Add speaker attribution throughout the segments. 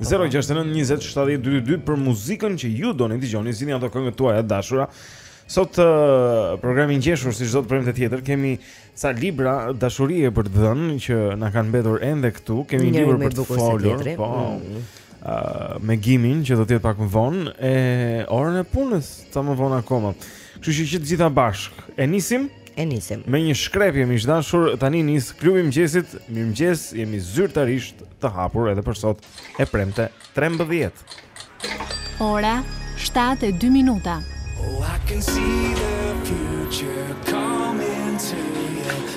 Speaker 1: 069 20 70 222 për muzikën që ju doni të dëgjoni, zgjidhni ato këngët tuaja të dashura. Sot uh, programi i ngjeshur si çdo të premte tjetër kemi ca libra dashurie për të dhënë që na kanë mbetur ende këtu. Kemi një libër për të folur, po.
Speaker 2: Mm.
Speaker 1: Uh, me Gimin që do të jetë pak më vonë e orën e punës, ca më vonë akoma. Kështu që që të gjitha bashkë e nisim.
Speaker 2: E nisim.
Speaker 1: Me një shkrepje miq dashur, tani nis klubi i mëngjesit. Mirëmëngjes, jemi zyrtarisht të hapur edhe për sot e premte 13.
Speaker 3: Ora 7:02 minuta.
Speaker 4: Oh, I can see the future coming to you.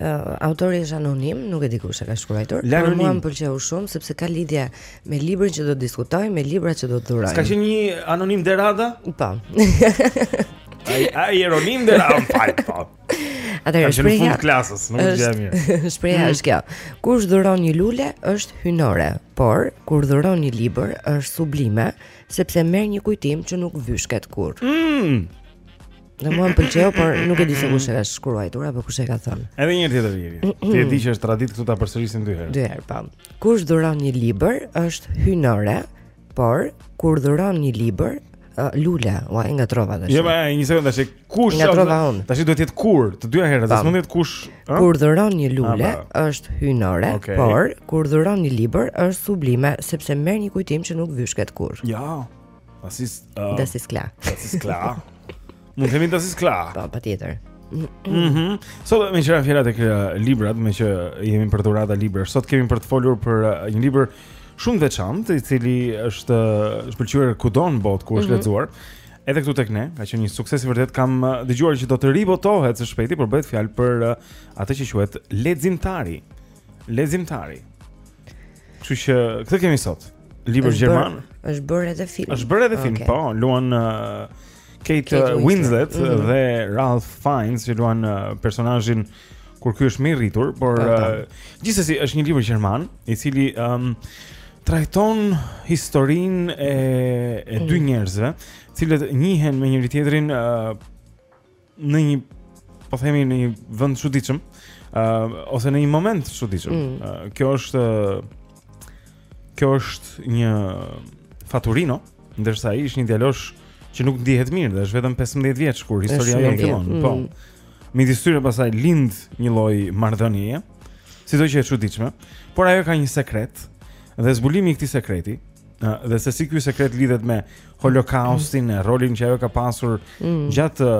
Speaker 1: Uh,
Speaker 2: autori është anonim, nuk e di kush e ka shkruar. Por mua më pëlqeu shumë sepse ka lidhje me librin që do të diskutojmë, me librat që do të dhurojmë.
Speaker 1: Ka qenë një Jeronim De Rada?
Speaker 2: Po.
Speaker 1: Ai ai Jeronim De Rada, fal po. Atë është në fund klasës, nuk është gjë mirë. Shprehja
Speaker 2: mm. është kjo. Kur dhuron një lule është hyjnore, por kur dhuron një libër është sublime, sepse merr një kujtim që nuk vyshket kurrë.
Speaker 1: Mm.
Speaker 2: Dhe mua më pëlqeu, por nuk e di se kush e ka shkruar apo kush e ka thënë.
Speaker 1: Edhe një herë tjetër vjen. Ti e di që është traditë këtu ta përsërisim dy herë.
Speaker 2: Dy herë, po. Kush dhuron një libër është hyjnore, por kur dhuron një libër Lule, ua e ngatërrova tash.
Speaker 1: Jo, ai një sekondë tash. Kush
Speaker 2: ngatërrova unë?
Speaker 1: Tash duhet të jetë kur, të dyja herë,
Speaker 2: tash
Speaker 1: mund të jetë kush, ëh?
Speaker 2: Kur dhuron një lule është hyjnore,
Speaker 1: okay.
Speaker 2: por kur dhuron një libër është sublime sepse merr një kujtim që nuk vyshket kurrë. Jo.
Speaker 1: Ja. Das ist uh,
Speaker 2: Das ist
Speaker 1: klar. Das ist klar. Mund të themi das ist klar.
Speaker 2: Po, patjetër.
Speaker 1: Mhm. Sot meqë ra fjala tek librat, meqë jemi për dhuratë libra. Sot kemi për të folur për një libër shumë të veçantë, i cili është pëlqyer kudo në botë ku është mm -hmm. lexuar. Edhe këtu tek ne, ka qenë një sukses i vërtetë. Kam dëgjuar që do të ribotohet së shpejti, por bëhet fjalë për atë që quhet Leximtari. Leximtari. Kështu që këtë kemi sot. Libër gjerman.
Speaker 2: Është bërë edhe film.
Speaker 1: Është bërë edhe film,
Speaker 2: okay.
Speaker 1: po, luan uh, Kate,
Speaker 2: Kate
Speaker 1: uh, Winslet
Speaker 2: mm -hmm.
Speaker 1: dhe Ralph Fiennes që luan uh, personazhin kur ky është më i rritur, por uh, gjithsesi është një libër gjerman, i cili um, trajton historinë e e dy
Speaker 2: mm.
Speaker 1: njerëzve, të cilët njihen me njëri-tjetrin uh, në një po themi në një vend të çuditshëm, ë uh, ose në një moment të çuditshëm.
Speaker 2: Mm.
Speaker 1: Uh, kjo është kjo është një faturino, ndërsa ai është një djalosh që nuk ndihet mirë, dhe është vetëm 15 vjeç kur historia jonë fillon.
Speaker 2: Mm.
Speaker 1: Po. Midis tyre pastaj lind një lloj marrëdhënieje, sido që e çuditshme, por ajo ka një sekret dhe zbulimi i këtij sekreti, uh, dhe se si ky sekret lidhet me holokaustin, mm. rolin që ajo ka pasur
Speaker 2: mm.
Speaker 1: gjatë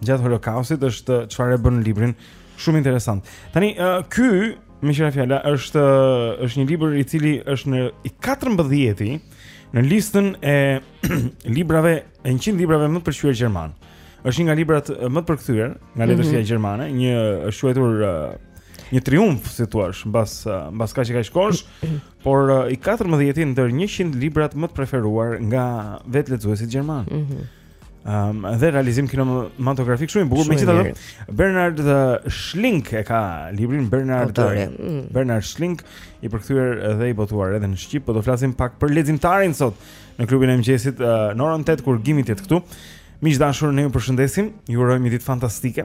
Speaker 1: gjatë holokaustit është çfarë e bën librin shumë interesant. Tani uh, ky meqë ra fjala është është një libër i cili është i 14-ti në listën e librave 100 librave më të pëlqyer gjerman. Është një nga librat më të përkthyer nga letërsia mm -hmm. gjermane, një është quajtur uh, një triumf si thua, mbas mbas kaq që ka shkosh, Por uh, i 14-ti ndër 100 librat më të preferuar nga vetë lexuesit gjermanë.
Speaker 2: Mm -hmm.
Speaker 1: Um, dhe realizim kinematografik shumë i bukur megjithatë Bernhard uh, Schlink e ka librin
Speaker 2: Bernhard,
Speaker 1: uh,
Speaker 2: mm.
Speaker 1: Bernhard Schlink i përkthyer dhe i botuar edhe në shqip po do flasim pak për Lexuesin sot në klubin e mëngjesit uh, në orën 8 kur Gimi të jetë këtu miq të dashur ne ju përshëndesim ju urojmë një ditë fantastike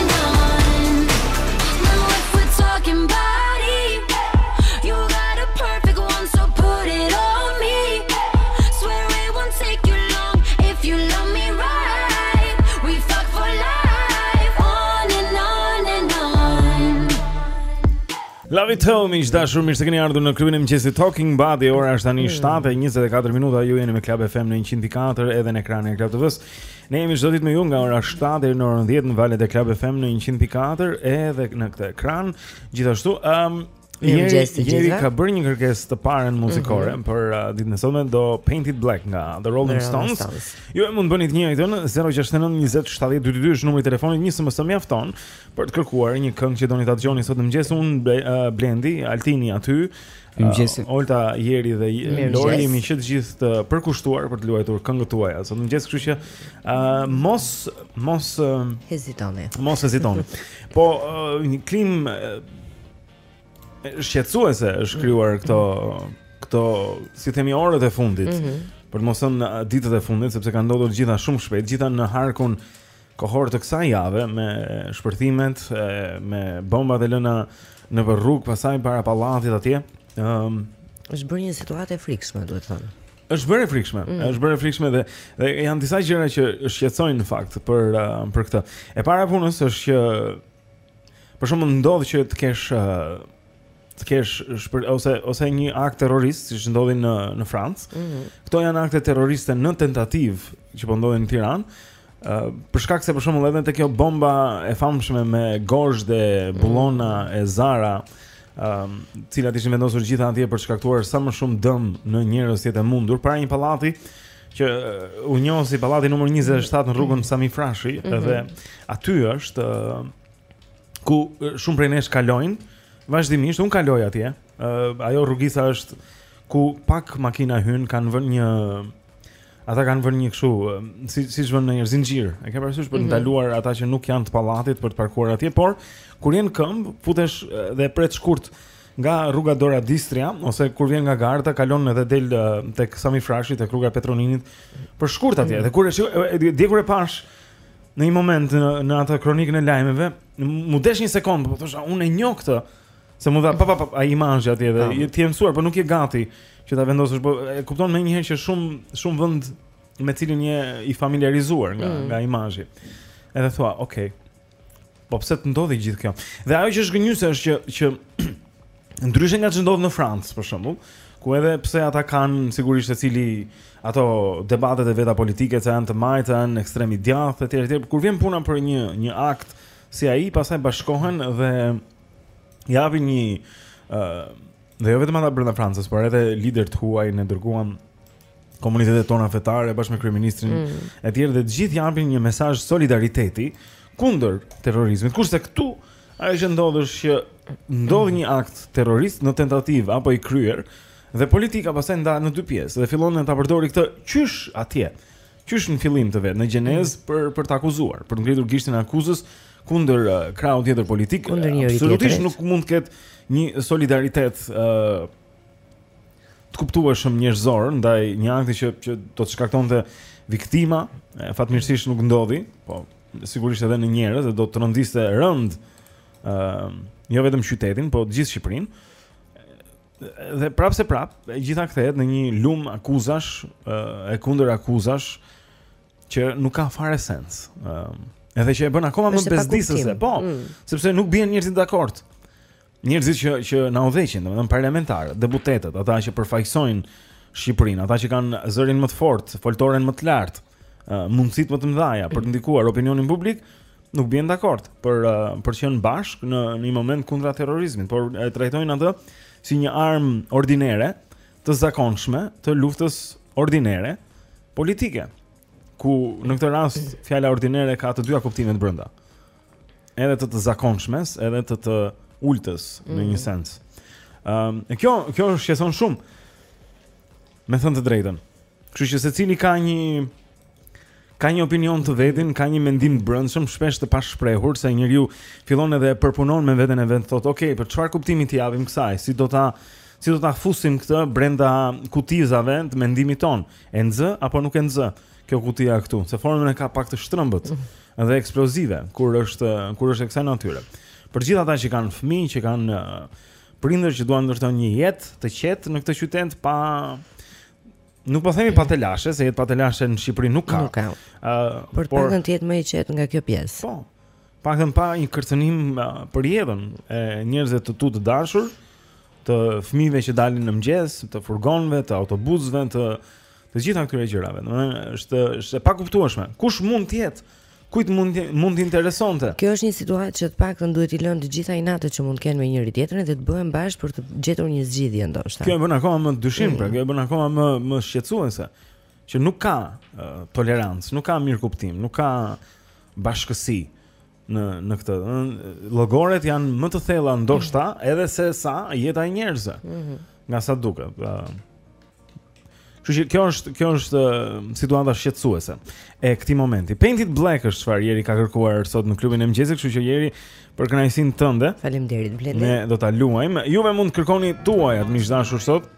Speaker 1: Love it home, miq të dashur, mirë se keni ardhur në klubin e mëngjesit Talking Body. Ora është tani 7:24 mm. minuta. Ju jeni me Club FM në 100.4 edhe në ekranin e Club TV-s. Ne jemi çdo ditë me ju nga ora 7 deri në orën 10 në valët e Club FM në 100.4 edhe në këtë ekran. Gjithashtu, ëm
Speaker 2: um,
Speaker 1: Jeri,
Speaker 2: Jeri
Speaker 1: ka bërë një kërkesë të parën muzikore mm -hmm. për uh, ditën e sotme do Paint It Black nga The Rolling,
Speaker 2: The Rolling
Speaker 1: Stones.
Speaker 2: Stones.
Speaker 1: Ju mund të bëni të njëjtën 069 20 70 222 është numri i telefonit, një SMS mjafton për të kërkuar një këngë që doni ta dëgjoni sot në mëngjes. Unë uh, Blendi, Altini aty,
Speaker 5: Mëngjesi.
Speaker 1: Uh, Olta, Jeri dhe Lori jemi që të gjithë të përkushtuar për të luajtur këngët tuaja. Sot mëngjes, kështu që ë uh, mos mos uh,
Speaker 2: hezitoni.
Speaker 1: Mos hezitoni. po uh, një klimë uh, shqetësuese është krijuar këto këto si themi orët e fundit. Mm -hmm. Për të mos thënë ditët e fundit sepse kanë ndodhur të gjitha shumë shpejt, të gjitha në harkun Kohor të kësaj jave me shpërthimet, me bombat e lëna nëpër rrugë pastaj para pallatit atje. Ëm ehm, um,
Speaker 2: është bërë një situatë e frikshme, duhet thënë.
Speaker 1: Është bërë e frikshme, mm. është bërë e frikshme dhe, dhe janë disa gjëra që shqetësojnë në fakt për uh, për këtë. E para e punës është që për shembull ndodh që të kesh uh, të kesh shpër, ose ose një akt terrorist siç ndodhi në në Francë. Mm -hmm. Këto janë akte terroriste në tentativë që po ndodhin në Tiranë. Ë uh, për shkak se për shembull edhe te kjo bomba e famshme me gozhdë dhe mhm. bullona mm -hmm. e zara, ë, um, të cilat ishin vendosur gjitha atje për të shkaktuar sa më shumë dëm në njerëz të jetë e mundur para një pallati që uh, u njoh si pallati numër 27 në rrugën mhm. Sami Frashëri mm -hmm. dhe aty është uh, ku shumë prej nesh kalojnë, vazhdimisht un kaloj atje. Uh, ajo rrugica është ku pak makina hyjnë, kanë vënë një Ata kanë vënë një kështu, si siç vënë një zinxhir. E ke parasysh për të mhm. ndaluar ata që nuk janë të pallatit për të parkuar atje, por kur je në këmbë, futesh dhe pret shkurt nga rruga Dora d'Istria ose kur vjen nga Garda kalon edhe del tek Sami Frashëri tek rruga Petro Ninit për shkurt atje. Mhm. Dhe kur e shikoj dje kur e pashë Në një moment në, në atë kronikën e lajmeve, m'u desh një sekond, po thosha, unë e njoh këtë. Se m'u dha pa pa pa ai imazhi atje dhe je ti e mësuar, por nuk je gati që ta vendosësh, po e kupton menjëherë që është një vend me të cilin je i familiarizuar nga mm. nga imazhi. Edhe thua, ok. Po pse të ndodhi gjithë kjo? Dhe ajo që është gënjyse është që që ndryshe nga ç'ndodh në Francë për shembull, ku edhe pse ata kanë sigurisht secili ato debatet e veta politike që janë të majtë, janë ekstrem i djathtë etj etj, kur vjen puna për një një akt si ai, pastaj bashkohen dhe japin një ë uh, dhe jo vetëm ata brenda Francës, por edhe liderët e huaj, ne dërguam komunitetet tona fetare bashkë me kryeministrin mm. e tjerë dhe të gjithë japin një mesazh solidariteti kundër terrorizmit. Kurse këtu ajo që ndodh është që ndodh një akt terrorist në tentativë apo i kryer dhe politika pastaj ndahet në dy pjesë dhe fillon ta përdorë këtë qysh atje. Qysh në fillim të vet, në gjenezë mm. për për të akuzuar, për të ngritur gishtin e akuzës kundër uh, krahut tjetër politik. Absolutisht nuk mund të ketë një solidaritet uh, të kuptueshëm njerëzor ndaj një akti që që do të shkaktonte viktima, fatmirësisht nuk ndodhi, po sigurisht edhe në njerëz dhe do të trondiste rëndë ë uh, jo vetëm qytetin, po gjithë Shqipërinë. Dhe prapëseprapë, e gjitha kthehet në një lum akuzash, uh, e kundërakuzash që nuk ka fare sens. ë uh, Edhe që e bën akoma më bezdisëse, po,
Speaker 2: mm.
Speaker 1: sepse nuk bien njerëzit dakord. Njerëzit që që na udhëheqin, domethënë parlamentarë, deputetët, ata që përfaqësojnë Shqipërinë, ata që kanë zërin më të fortë, foltoren më të lartë, mundësitë më të mëdha për të ndikuar opinionin publik, nuk bien dakord për për të qenë bashkë në në një moment kundra terrorizmit, por e trajtojnë atë si një armë ordinere të zakonshme të luftës ordinere politike, ku në këtë rast fjala ordinere ka të dyja kuptimet brenda. edhe të të zakonshmes, edhe të të ultës mm -hmm. në një mhm. sens. Ëm, um, kjo kjo shqetëson shumë. Me thënë të drejtën. Kështu që secili ka një ka një opinion të vetin, ka një mendim të brendshëm, shpesh të pashprehur se njeriu fillon edhe përpunon me veten e vet, thotë, "Ok, për çfarë kuptimi t'i japim kësaj? Si do ta si do ta fusim këtë brenda kutizave të mendimit tonë? E nxë apo nuk e nxë?" Kjo kutia këtu, se formën e ka pak të shtrëmbët mhm. dhe eksplozive kur është kur është e kësaj natyre. Për gjithë ata që kanë fëmijë, që kanë prindër që duan ndërtojnë një jetë të qetë në këtë qytet pa Nuk po themi pa telashe, se jetë pa telashe në Shqipëri nuk ka.
Speaker 2: Nuk ka.
Speaker 1: Uh,
Speaker 2: por të paktën të jetë më i qetë nga kjo pjesë.
Speaker 1: Po.
Speaker 6: Paktën pa një kërcënim uh, për jetën e njerëzve të tu të dashur, të fëmijëve që dalin në mëngjes, të furgonëve, të autobusëve, të Të gjitha këtyre gjërave, domethënë është është e pakuptueshme. Kush mund të jetë? Kujt mund të mund të interesonte?
Speaker 2: Kjo është një situatë që të paktën duhet t'i lënë të gjitha inatet që mund të kenë me njëri tjetrin dhe të bëhen bashkë për të gjetur një zgjidhje ndoshta.
Speaker 6: Kjo e bën akoma më dyshim, pra, kjo e bën akoma më më shqetësuese që nuk ka uh, tolerancë, nuk ka mirëkuptim, nuk ka bashkësi. në në këtë. Llogoret janë më të thella ndoshta mm. edhe se sa jeta e njerëzve. Mm -hmm. Nga sa duket. Pra, Kështu që kjo është kjo është situata shqetësuese e këtij momenti. Paint It Black është çfarë Jeri ka kërkuar sot në klubin e mëngjesit, kështu që Jeri për kënaqësinë tënde.
Speaker 2: Faleminderit Blendi.
Speaker 6: Ne do ta luajmë. Juve mund të kërkoni tuajat miq të dashur sot.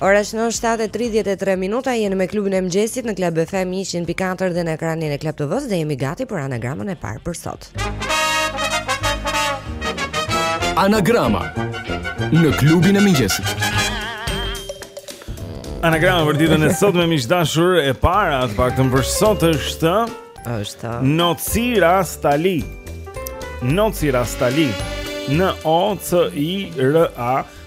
Speaker 6: Ora është shtatë
Speaker 2: e tridhjetë e tre minuta, jemi me klubin e mëngjesit në Club FM 100.4 dhe në ekranin e Club TV-së dhe jemi gati për anagramën e parë për sot.
Speaker 5: Anagrama në klubin e mëngjesit.
Speaker 6: Anagrama për ditën e sotme miq të dashur e para të paktën për sot është...
Speaker 2: është...
Speaker 6: Noci Rastali. Noci Rastali. N-O-C-I-R-A.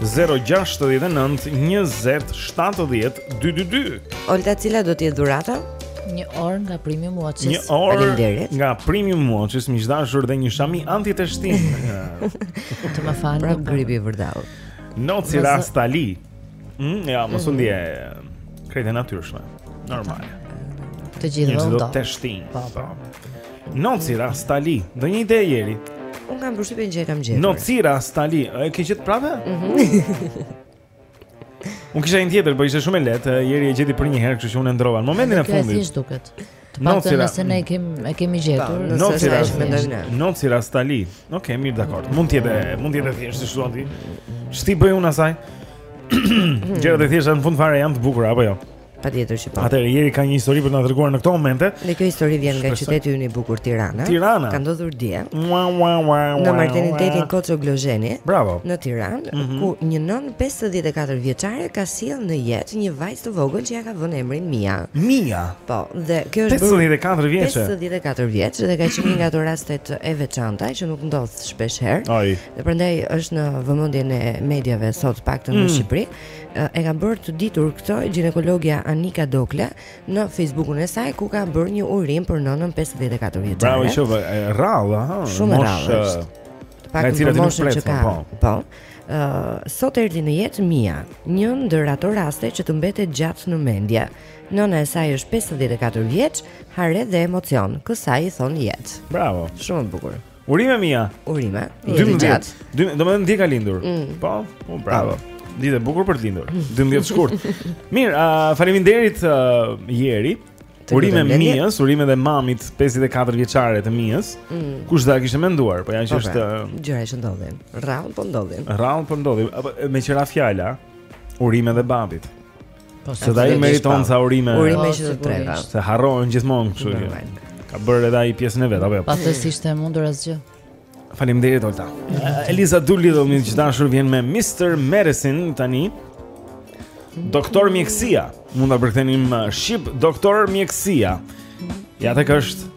Speaker 7: 0-6-19-27-12-2
Speaker 2: Olta, cila do t'jetë dhurata?
Speaker 8: Një orë nga Premium Watches
Speaker 7: Një orë nga Premium Watches miq të dashur dhe një shami antiteshtim
Speaker 8: Të më
Speaker 2: falni
Speaker 8: Pra
Speaker 2: gripi vërtet
Speaker 7: Noci Rastali mm, Ja, më së ndje Krejt e natyrshme Normal
Speaker 8: Të gjithë
Speaker 7: dhe
Speaker 8: ndo
Speaker 7: Të gjithë dhe
Speaker 8: ndo
Speaker 7: Të
Speaker 8: gjithë dhe ndo
Speaker 7: Noci Rastali, do një ide Jeri
Speaker 2: Unë kam përshtypjen që e kam gjetur
Speaker 7: Noci Rastali, e ke gjetur prapë? Mhm. Unë kisha një tjetër, po ishte shumë e lehtë, Jeri e gjeti përnjëherë, kështu që unë e ndrova Në momentin e fundit
Speaker 8: Kjo e duket Të paktën nëse ne kemi, e kemi gjetur
Speaker 7: Noci Rastali Noci Rastali, ok, mirë dakord Mund të jetë e, mund të jetë e thjeshtë, si thua ti Ç'ti bëj unë asaj Gjërat e thjeshta në fund fare janë të bukura, apo jo?
Speaker 2: Patjetër që po.
Speaker 7: Atëherë Jeri ka një histori për të na treguar në këto momente.
Speaker 2: Dhe kjo histori vjen nga qyteti ynë i bukur Tirana.
Speaker 7: Tirana.
Speaker 2: Ka ndodhur dje.
Speaker 7: Ua ua ua.
Speaker 2: Në
Speaker 7: maternitetin
Speaker 2: Koço Gliozheni.
Speaker 7: Bravo.
Speaker 2: Në Tiranë,
Speaker 7: mm -hmm.
Speaker 2: ku një nënë 54 vjeçare ka sjellë në jetë një vajzë të vogël që ia ka vënë emrin Mia.
Speaker 7: Mia.
Speaker 2: Po, dhe kjo është
Speaker 7: 54 vjeç.
Speaker 2: 54 vjeç dhe ka qenë një nga ato rastet e veçanta që nuk ndodh shpesh herë. Dhe prandaj është në vëmendjen e mediave sot paktën
Speaker 7: mm.
Speaker 2: në Shqipëri. e ka bërë të ditur këtë ginekologja Anika Dokle në Facebookun e saj ku ka bërë një urim për nënën 54 vjeçare.
Speaker 7: Bravo, shumë rrallë, ha.
Speaker 2: Shumë rrallë. Paktën
Speaker 7: në
Speaker 2: moshën që ka.
Speaker 7: Po.
Speaker 2: po. Ë, uh, sot erdhi në jetë Mia, një ndër ato raste që të mbetet gjatë në mendje. Nëna e saj është 54 vjeç, hare dhe emocion, kësaj i thonë jetë.
Speaker 7: Bravo.
Speaker 2: Shumë bukur.
Speaker 7: Urime Mia.
Speaker 2: Urime.
Speaker 7: Urime. Domethënë dje ka lindur.
Speaker 2: Mm.
Speaker 7: Po, po bravo. Ditë e bukur për të lindur. 12 shkurt. Mirë, uh, faleminderit uh, Jeri. Urime Mias, urime dhe mamit 54 vjeçare të Mias.
Speaker 2: Mm.
Speaker 7: Kush do ta kishte menduar, po ja që
Speaker 2: po,
Speaker 7: është
Speaker 2: pra, gjëra që ndodhin. Rrallë po ndodhin.
Speaker 7: Rrallë po ndodhin. Apo meqë ra fjala. Urime dhe babit.
Speaker 8: Po
Speaker 7: se ai meriton sa urime.
Speaker 2: Urime që të treva.
Speaker 7: Se harrohen gjithmonë kështu që. Ka bërë edhe ai pjesën e vet, apo jo?
Speaker 8: Pa të s'ishte mundur asgjë.
Speaker 7: Faleminderit Olta. Eliza Doolittle miq të dashur vjen me Mr. Medicine tani. Doktor Mjekësia, mund ta përkthenim uh, shqip Doktor Mjekësia. Ja tek është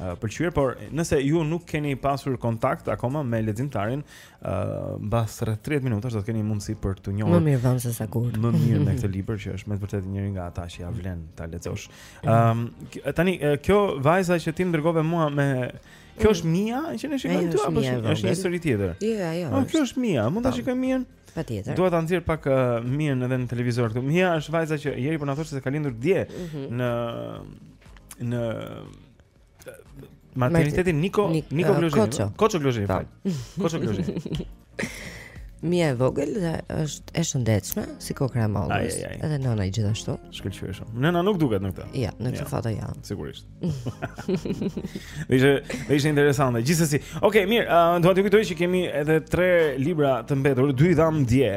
Speaker 1: uh, pëlqyer, por nëse ju nuk keni pasur kontakt akoma me shkrimtarin, ë uh, mbas 30 minutash do të keni mundësi për ta njohur
Speaker 2: më mirë vonë sesa kurrë.
Speaker 1: Më mirë me këtë libër që është me të vërtetë njëri nga ata që ia vlen ta lexosh. Ëm um, tani kjo vajza që ti më dërgove mua me Kjo është Mia që ne shikojmë këtu apo është një histori tjetër?
Speaker 2: Jo, ajo.
Speaker 1: Po kjo
Speaker 2: është
Speaker 1: Mia, mund ta shikojmë Mian?
Speaker 2: Patjetër.
Speaker 1: Dua ta nxjerr pak uh, Mian edhe në televizor këtu. Mia është vajza që Jeri po na thoshte se ka lindur dje
Speaker 2: mm -hmm.
Speaker 1: në në maternitetin Niko
Speaker 2: Nik,
Speaker 1: Niko
Speaker 2: uh,
Speaker 1: Gliozheni.
Speaker 2: Koço,
Speaker 1: Koço Gliozheni.
Speaker 2: Po.
Speaker 1: Koço Gliozheni.
Speaker 2: Mia e vogël dhe është e shëndetshme si kokrra e mollës. Edhe nëna e saj
Speaker 1: gjithashtu. Shkëlqyeshëm. Nëna nuk duket në këtë.
Speaker 2: Jo, ja, në këtë
Speaker 1: ja.
Speaker 2: foto jo. Ja.
Speaker 1: Sigurisht. Ishte ishte interesante. Gjithsesi, ok, mirë, uh, dua t'ju kujtoj që kemi edhe tre libra të mbetur, dy i dhamë dje,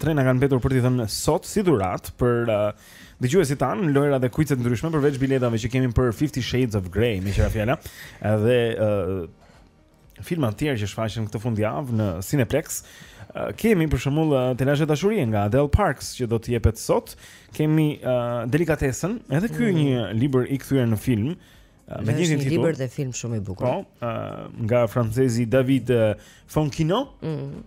Speaker 1: tre na kanë mbetur për t'i dhënë sot si dhuratë për uh, dëgjuesit tanë, lojëra dhe kuice të ndryshme përveç biletave që kemi për 50 Shades of Grey, meqë ra fjala. Edhe uh, filma të tjerë që shfaqen këtë fundjavë në Cineplex. Uh, kemi për shembull uh, Gënjeshtra Dashurie nga Adele Parks që do të jepet sot. Kemi uh, Delikatesën, edhe ky mm. një libër i kthyer në film. Uh, me një titull.
Speaker 2: Libër dhe film shumë i bukur.
Speaker 1: Po, uh, nga francezi David uh, Fonkino.
Speaker 2: Mm.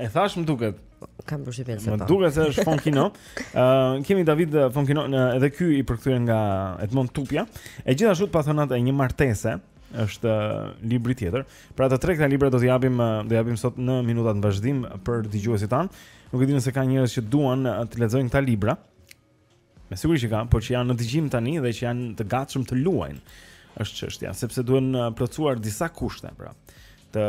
Speaker 1: E thashë mirë më duket.
Speaker 2: Kam përshtypjen se po.
Speaker 1: Më duket se është Fonkino. Ëh, uh, kemi David Fonkino, edhe ky i përkthyer nga Edmond Tupja. E gjithashtu Të pathënat e një martese, është uh, libri tjetër. Pra të tre këta libra do t'i japim uh, do japim sot në minutat në vazhdim për dëgjuesit tanë. Nuk e di nëse ka njerëz që duan uh, të lexojnë këta libra. Me siguri që ka, por që janë në dëgjim tani dhe që janë të gatshëm të luajnë. Është çështja, sepse duhen uh, plotësuar disa kushte, pra. Të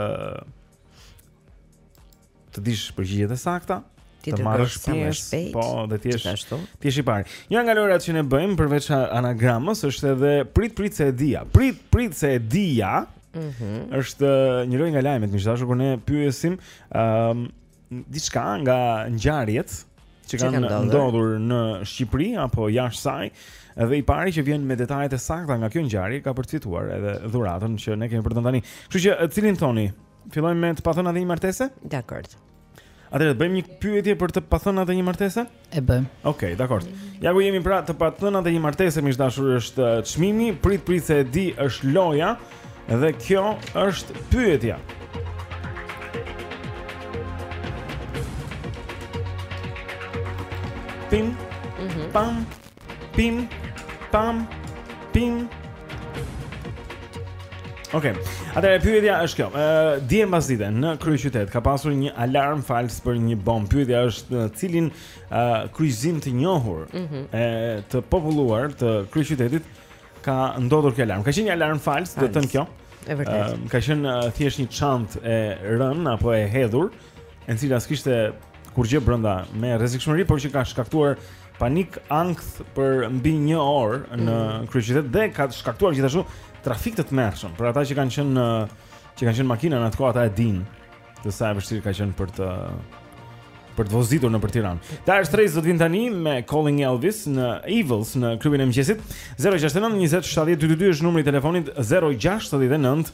Speaker 1: të dish përgjigjet e sakta,
Speaker 2: ti
Speaker 1: të marrësh pjesë, po, dhe ti je ti je i parë. Një nga lojërat që ne bëjmë përveç anagramës është edhe prit prit se e di. Prit prit se e di.
Speaker 2: Mhm.
Speaker 1: Mm është uh, një lojë nga lajmet, domethënë kur ne pyesim ëm um, diçka nga ngjarjet që kanë
Speaker 2: ndodhur
Speaker 1: në Shqipëri apo jashtë saj. Edhe i pari që vjen me detajet e sakta nga kjo ngjarje ka për të fituar edhe dhuratën që ne kemi për të dhënë tani. Kështu që cilin thoni? Fillojmë me Të pathënat e një martese?
Speaker 2: Dakord.
Speaker 1: Atëherë të bëjmë një pyetje për Të pathënat e një martese?
Speaker 8: E bëjmë.
Speaker 1: Okej, okay, dakord. Ja ku jemi pra Të pathënat e një martese, miq të dashur, është uh, çmimi, prit prit se e di, është loja dhe kjo është pyetja. Pim. Mhm. Pam. Pim, pam, pim. Okej. Okay. Atëherë pyetja është kjo. Ë dje mbasdite në kryeqytet ka pasur një alarm fals për një bombë. Pyetja është në cilin ë kryqëzim të njohur
Speaker 2: mm -hmm.
Speaker 1: e të populluar të kryeqytetit ka ndodhur kjo alarm. Ka qenë një alarm fals, domethënë kjo.
Speaker 2: Është vërtet.
Speaker 1: Ë ka qenë thjesht një çantë e rënë apo e hedhur. e cila s'kishte kurrgjë brenda me rrezikshmëri, por që ka shkaktuar panik ankth për mbi 1 orë në
Speaker 2: mm.
Speaker 1: kryeqytet dhe ka shkaktuar gjithashtu trafik të tmerrshëm. Për ata që kanë qenë në që kanë qenë me makina në atë kohë ata e dinë se sa e vështirë ka qenë për të për të vozitur nëpër Tiranë. Dire Straits do të vinë tani me Calling Elvis në Evils në klubin e mëngjesit. 069 20 70 222 është numri i telefonit 069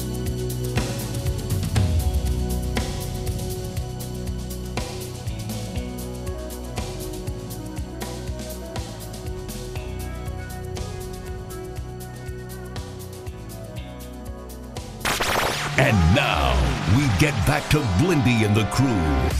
Speaker 9: back to Blindy and the crew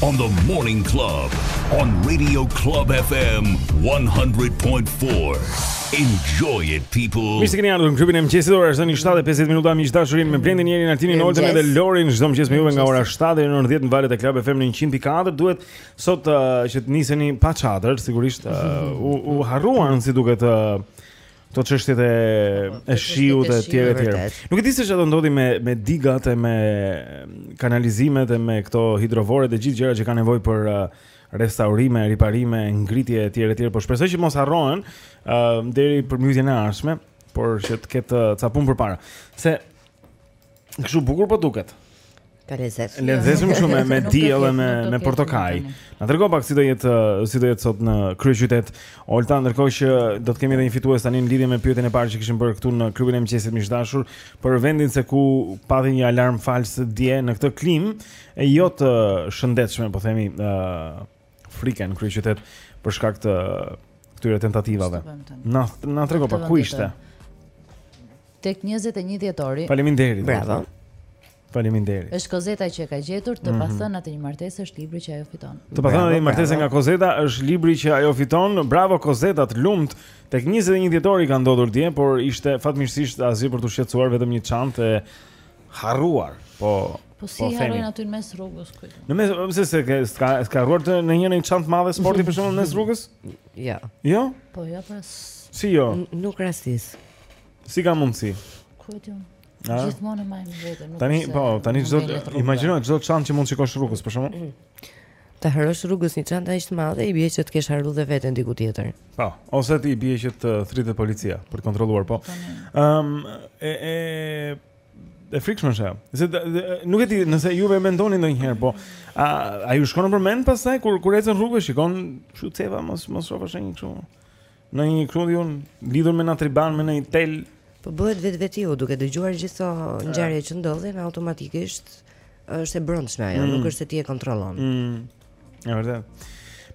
Speaker 9: on the Morning Club on Radio Club FM 100.4. Enjoy it people.
Speaker 1: Mirë se keni ardhur në klubin e mëngjesit. Ora është tani 7:50 minuta. Miq të dashur, jeni me Blendin, Erin,
Speaker 2: Artinin, Oltën
Speaker 1: dhe Lorin çdo mëngjes me juve nga ora 7 deri në 10 në valët e Club FM në 100.4. Duhet sot uh, që të niseni pa çadër, sigurisht uh, u, u harruan si duket uh, ato çështjet e e shiut e tjera e tjera. Nuk e di se çfarë do ndodhi me me digat e me kanalizimet e me këto hidrovoret e gjithë gjërat që kanë nevojë për uh, restaurime, riparime, ngritje etj etj, por shpresoj që mos harrohen ë uh, deri për mbytjen e ardhshme, por që të ketë uh, ca punë përpara. Se kështu bukur po duket.
Speaker 2: Ka lezet.
Speaker 1: Lezet shumë me diell dhe me me
Speaker 8: portokall.
Speaker 1: Na tregon pak si do jetë uh, si do jetë sot në kryeqytet Olta, ndërkohë që do të kemi edhe një fitues tani në lidhje me pyetjen e parë që kishim bërë këtu në klubin e mëngjesit miq të dashur për vendin se ku pati një alarm fals dje në këtë klimë. e jo të shëndetshme, po themi, ë uh, frikën në kryeqytet për shkak të këtyre tentativave. Na na trego pak ku ishte.
Speaker 8: Tek 21 dhjetori.
Speaker 1: Faleminderit.
Speaker 2: Bravo.
Speaker 1: Faleminderit.
Speaker 8: Është Kozeta që e ka gjetur të
Speaker 1: mhm.
Speaker 8: pathënat e një martese është libri që ajo fiton.
Speaker 1: Të
Speaker 2: pathënat
Speaker 1: e një
Speaker 2: martese
Speaker 1: nga Kozeta është libri që ajo fiton. Bravo Kozeta, të lumtë. Tek 21 dhjetori ka ndodhur dje, por ishte fatmirësisht asgjë për t'u shqetësuar vetëm një çantë e harruar. Po
Speaker 8: Po si
Speaker 1: po,
Speaker 8: harrojnë aty në mes rrugës këtu?
Speaker 1: Në mes, pse se ka s'ka s'ka harruar të në një në çantë madhe sporti për shembull në mes rrugës?
Speaker 2: Jo.
Speaker 1: Jo?
Speaker 8: Po jo, pra.
Speaker 1: Si jo?
Speaker 2: Nuk rastis.
Speaker 1: Si ka mundsi?
Speaker 8: Kujt
Speaker 1: jam?
Speaker 8: Gjithmonë me në vete, nuk.
Speaker 1: Tani po, tani çdo imagjino çdo çantë që mund të shikosh rrugës për shembull.
Speaker 2: Mm. Të harrosh rrugës një çantë aq të madhe, i bie që të kesh harruar dhe veten diku tjetër.
Speaker 1: Po, ose ti i bie që të thirret policia për të kontrolluar, po. Ëm, e e E frikshme është ajo. Se nuk e di nëse ju e mendoni ndonjëherë, po a a ju shkon nëpër mend pastaj kur kur ecën rrugëve shikon kështu ceva mos mos shoh ndonjë kështu. Ndonjë kund të lidhur me natriban me ndonjë tel.
Speaker 2: Po bëhet vetvetiu duke dëgjuar gjithë këto ngjarje që ndodhin automatikisht është e brendshme ajo,
Speaker 1: mm.
Speaker 2: nuk është se ti e kontrollon.
Speaker 1: Mm. E vërtetë.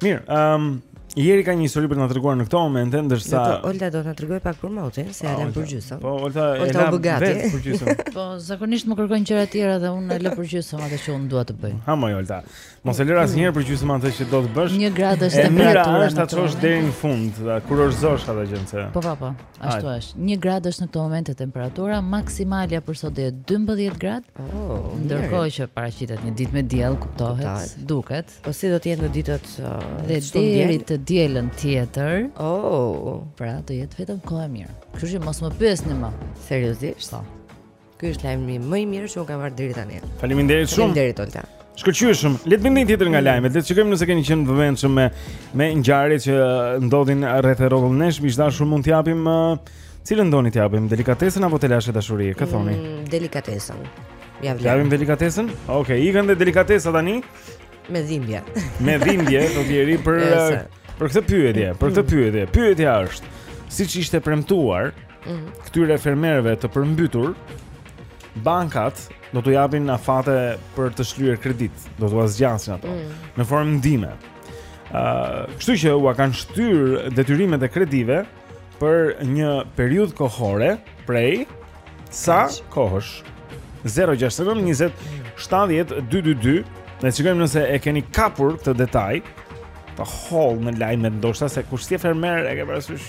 Speaker 1: Mirë, ëm um, Jeri ka një histori për të na treguar në këtë moment, ndërsa
Speaker 2: po, Olta do të na tregojë pak për motin, se e
Speaker 1: lamë
Speaker 2: për gjysëm.
Speaker 1: Po Olta e la vetë për gjysëm.
Speaker 8: Po zakonisht më kërkojnë gjëra të tjera dhe unë e lë për gjysëm atë që unë dua të bëj.
Speaker 1: Ha moj Olta. Mos e lër asnjëherë për gjysëm atë që do të bësh.
Speaker 8: Një gradë është temperatura.
Speaker 1: Është ta çosh deri në fund, ta kurorzosh atë gjë se.
Speaker 8: Po po po. Ashtu
Speaker 1: Ajde.
Speaker 8: është. 1 gradë është në këtë moment temperatura, maksimalja për sot do jetë 12 gradë.
Speaker 2: Oh,
Speaker 8: Ndërkohë që paraqitet një ditë me diell, kuptohet,
Speaker 2: Kuptohet.
Speaker 8: duket.
Speaker 2: Po si do të jetë në ditët uh,
Speaker 8: Dhe
Speaker 2: që të
Speaker 8: deri
Speaker 2: ndjen?
Speaker 8: të dielën tjetër,
Speaker 2: Oh,
Speaker 8: pra do jetë vetëm kohë e mirë. Kështu që mos më pyesni më.
Speaker 2: seriozisht?
Speaker 8: Po.
Speaker 2: Ky është lajmi më i mirë që unë kam marrë deri tani.
Speaker 1: Faleminderit shumë.
Speaker 2: Faleminderit Olta.
Speaker 1: Shkëlqyeshëm. Le të bëjmë një tjetër nga lajmet. Le të shikojmë nëse keni qenë të vëmendshëm me me ngjarjet që ndodhin rreth e rrotull nesh, miq të dashur mund të japim uh, cilën doni të japim, delikatesën apo telashe dashurie, kë thoni?
Speaker 2: Mm, delikatesën. Ja vlen.
Speaker 1: Japim delikatesën? Okej, okay, ikën dhe delikatesa tani.
Speaker 2: Me dhimbje.
Speaker 1: me dhimbje, thotë Jeri për për këtë pyetje, për këtë pyetje. Pyetja është, siç ishte premtuar,
Speaker 2: mm.
Speaker 1: këtyre fermerëve të përmbytur, bankat do t'u japin afate për të shlyer kreditë, do t'ua zgjasin ato
Speaker 2: mm.
Speaker 1: në formë ndihme. Ëh, uh, kështu që ua kanë shtyrë detyrimet e kredive për një periudhë kohore prej sa kohësh 069 20 70 222 Le të shikojmë nëse e keni kapur këtë detaj të hollë në lajme ndoshta se kur s'je fermer e ke parasysh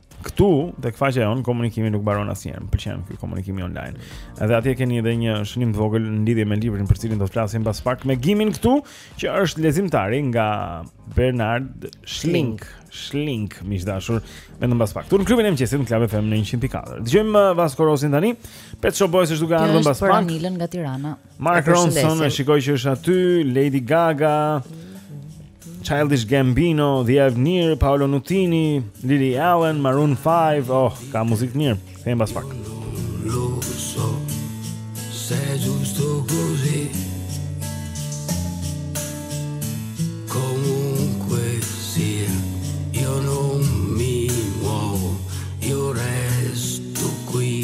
Speaker 1: Këtu, tek faqja jonë, komunikimi nuk mbaron asnjëherë. Më pëlqen ky komunikimi online. Edhe atje keni edhe një shënim të vogël në lidhje me librin për cilin do të flasim pas pak me Gimin këtu, që është Leximtari nga Bernard Schlink. Schlink, miq të dashur, vetëm pas pak. Këtu në klubin e mëngjesit në Club FM në 104. Dëgjojmë uh, Vasco Rossin tani. Pet Shop Boys është duke ardhur pas pak.
Speaker 8: Kjo është për Anilën nga Tirana.
Speaker 1: Mark Ronson, e shikoj që është aty, Lady Gaga, Childish Gambino, The Avnir, Paolo Nutini, Lily Allen, Maroon 5, oh, ka muzikë mirë, e mbas pak.
Speaker 10: Lo so, se giusto così, comunque sia, io non mi muovo, io resto qui.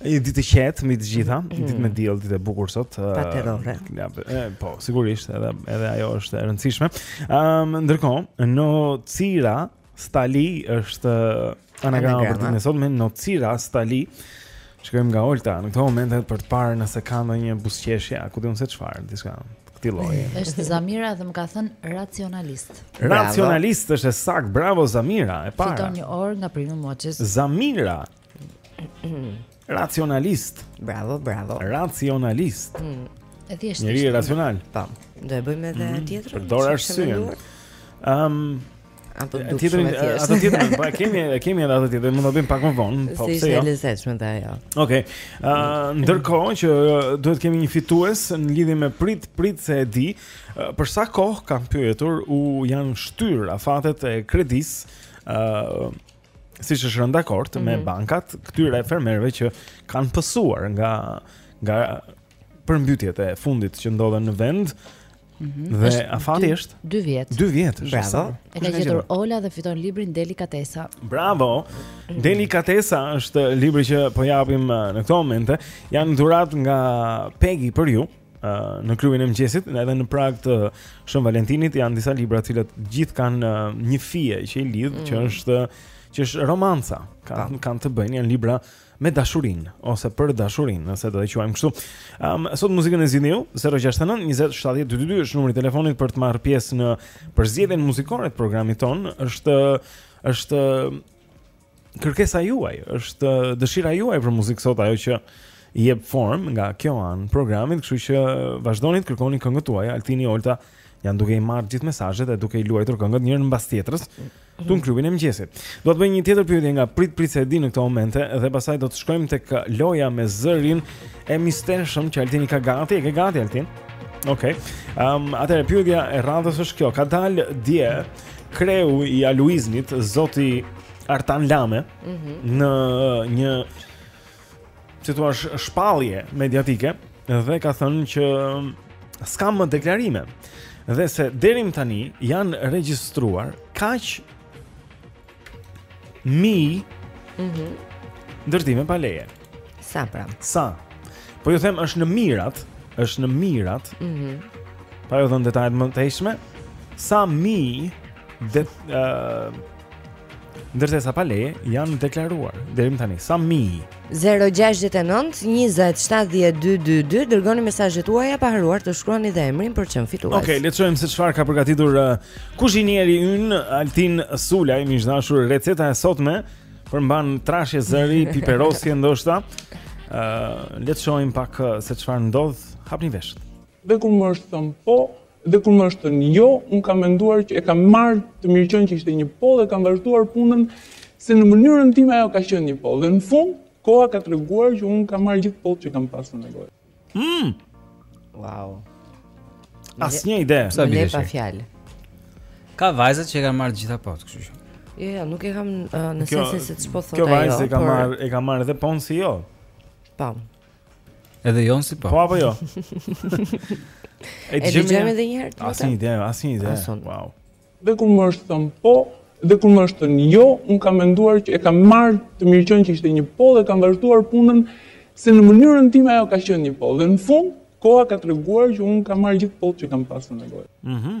Speaker 1: Një ditë të qetë mbi të gjitha, mm -hmm. ditë me diell, ditë e bukur sot.
Speaker 2: Pa terrore.
Speaker 1: Uh, po, sigurisht, edhe edhe ajo është e rëndësishme. Ëm, um, ndërkohë, Nocira Stali është anagrama për ditën e sotme, Nocira Stali. Shkojmë nga Olta në këto momente për të parë nëse ka ndonjë buzëqeshje, a ku di unë se çfarë, diçka këtij lloji.
Speaker 8: Është Zamira dhe më ka thënë racionalist. Bravo.
Speaker 1: Racionalist është e saktë. Bravo Zamira, e para.
Speaker 8: Fiton një orë nga Premium Watches.
Speaker 1: Zamira, Racionalist.
Speaker 2: Bravo, bravo.
Speaker 1: Racionalist.
Speaker 8: Mm, e
Speaker 1: thjeshtë.
Speaker 8: Njeri
Speaker 1: racional.
Speaker 2: Po. Do e bëjmë edhe mm, tjetrën.
Speaker 1: Përdor arsyen. Ëm
Speaker 2: um, Ato
Speaker 1: do
Speaker 2: të thonë atje.
Speaker 1: Ato do të thonë, kemi e kemi edhe atë tjetrën, mund ta bëjmë pak më vonë, po pse jo?
Speaker 2: Është e lezetshme ta ajo.
Speaker 1: Okej. Ë, ndërkohë që duhet të kemi një fitues në lidhje me prit prit se e di, për sa kohë kam pyetur u janë shtyrë afatet e kredisë, ë siç është rënë dakord mm -hmm. me
Speaker 2: mhm.
Speaker 1: bankat këtyre fermerëve që kanë pësuar nga nga përmbytjet e fundit që ndodhën në vend.
Speaker 8: Mm -hmm.
Speaker 1: Dhe
Speaker 8: është
Speaker 1: afati është
Speaker 8: 2 vjet.
Speaker 1: 2 vjet,
Speaker 2: bravo.
Speaker 8: E ka gjetur Ola dhe fiton librin Delikatesa.
Speaker 1: Bravo. Mm -hmm. Delikatesa është libri që po japim uh, në këto momente. Janë dhuratë nga Pegi për ju. Mm në klubin e mëngjesit, edhe në prag të Shën Valentinit janë disa libra të cilët të gjithë kanë një fije që i lidh,
Speaker 2: mm.
Speaker 1: që është që është romanca, kanë kanë të bëjnë janë libra me dashurinë ose për dashurinë, nëse do e quajmë kështu. Ëm um, sot muzikën e zgjidhni ju 069 20 70 222 është numri i telefonit për të marrë pjesë në përzgjedhjen muzikore të programit tonë, është është kërkesa juaj, është dëshira juaj për muzikë sot ajo që i jep formë nga kjo anë programit, kështu që vazhdoni të kërkoni këngët tuaja, Altini e Olta janë duke i marrë gjithë mesazhet e duke i luajtur këngët njërën mbas tjetrës këtu në klubin e mëngjesit. Do të bëj një tjetër pyetje nga prit prit se e di në këto momente dhe pastaj do të shkojmë tek loja me zërin e mistershëm që Altini ka gati, e ke gati Altin? Okej. Okay. Ehm, um, atëherë pyetja e radhës është kjo, ka dalë dje kreu i Aluiznit, zoti Artan Lame,
Speaker 2: mm -hmm.
Speaker 1: në një si të thuash shpallje mediatike dhe ka thënë që s'ka më deklarime. Dhe se deri më tani janë regjistruar kaq Mijë
Speaker 2: mm -hmm.
Speaker 1: Ndërtime pa leje
Speaker 2: Sa pra
Speaker 1: Sa Po ju them është në mijërat është në mijërat
Speaker 2: mm -hmm.
Speaker 1: Pa ju dhënë detajet më të ishme Sa mijë dhe, uh, Ndërtesa pa leje Janë deklaruar Deri më tani Sa mijë
Speaker 2: Sa mijë 0-6-9-27-12-22 Dërgoni mesazhet tuaja pa harruar të shkruani dhe emrin për të qenë fitues
Speaker 1: Ok, le të shojmë se çfarë ka përgatitur uh, Kuzhinieri ynë Altin Sulaj Miq të dashur receta e sotme Përmban trashje zëri, piperosje ndoshta uh, Le të shojmë pak uh, se çfarë ndodh Hapni veshët
Speaker 11: Dhe kur më është thënë po Dhe kur më është thënë jo, unë kam menduar që e kam marrë të mirëqenë që ishte një po dhe kam vazhduar punën se në mënyrën time ajo ka qenë një po. Dhe në fund, koha ka treguar që unë kam marrë gjithë po-të që kam pasur nevojë.
Speaker 1: Mm.
Speaker 2: Wow.
Speaker 1: Asnjë ide.
Speaker 2: Më le pa fjalë.
Speaker 12: Ka vajzat që e kanë marrë të gjitha po-të, kështu që.
Speaker 2: Jo, jo, nuk e kam në sensin se ç'po thotë ajo.
Speaker 1: Kjo vajzë e ka marrë, e ka marrë edhe po-në si jo.
Speaker 2: Po.
Speaker 12: Edhe jo-në si po.
Speaker 1: Po apo jo?
Speaker 2: E dëgjojmë edhe një herë.
Speaker 1: Asnjë ide, asnjë ide. Wow.
Speaker 11: Dhe kur më është thënë po, dhe kur më është thënë jo, unë kam menduar që e kam marrë të mirëqenë që ishte një po dhe kam vazhduar punën se në mënyrën time ajo ka qenë një po. Dhe në fund, koha ka treguar që unë kam marrë gjithë po-të që kam pasur nevojë.
Speaker 1: Mhm.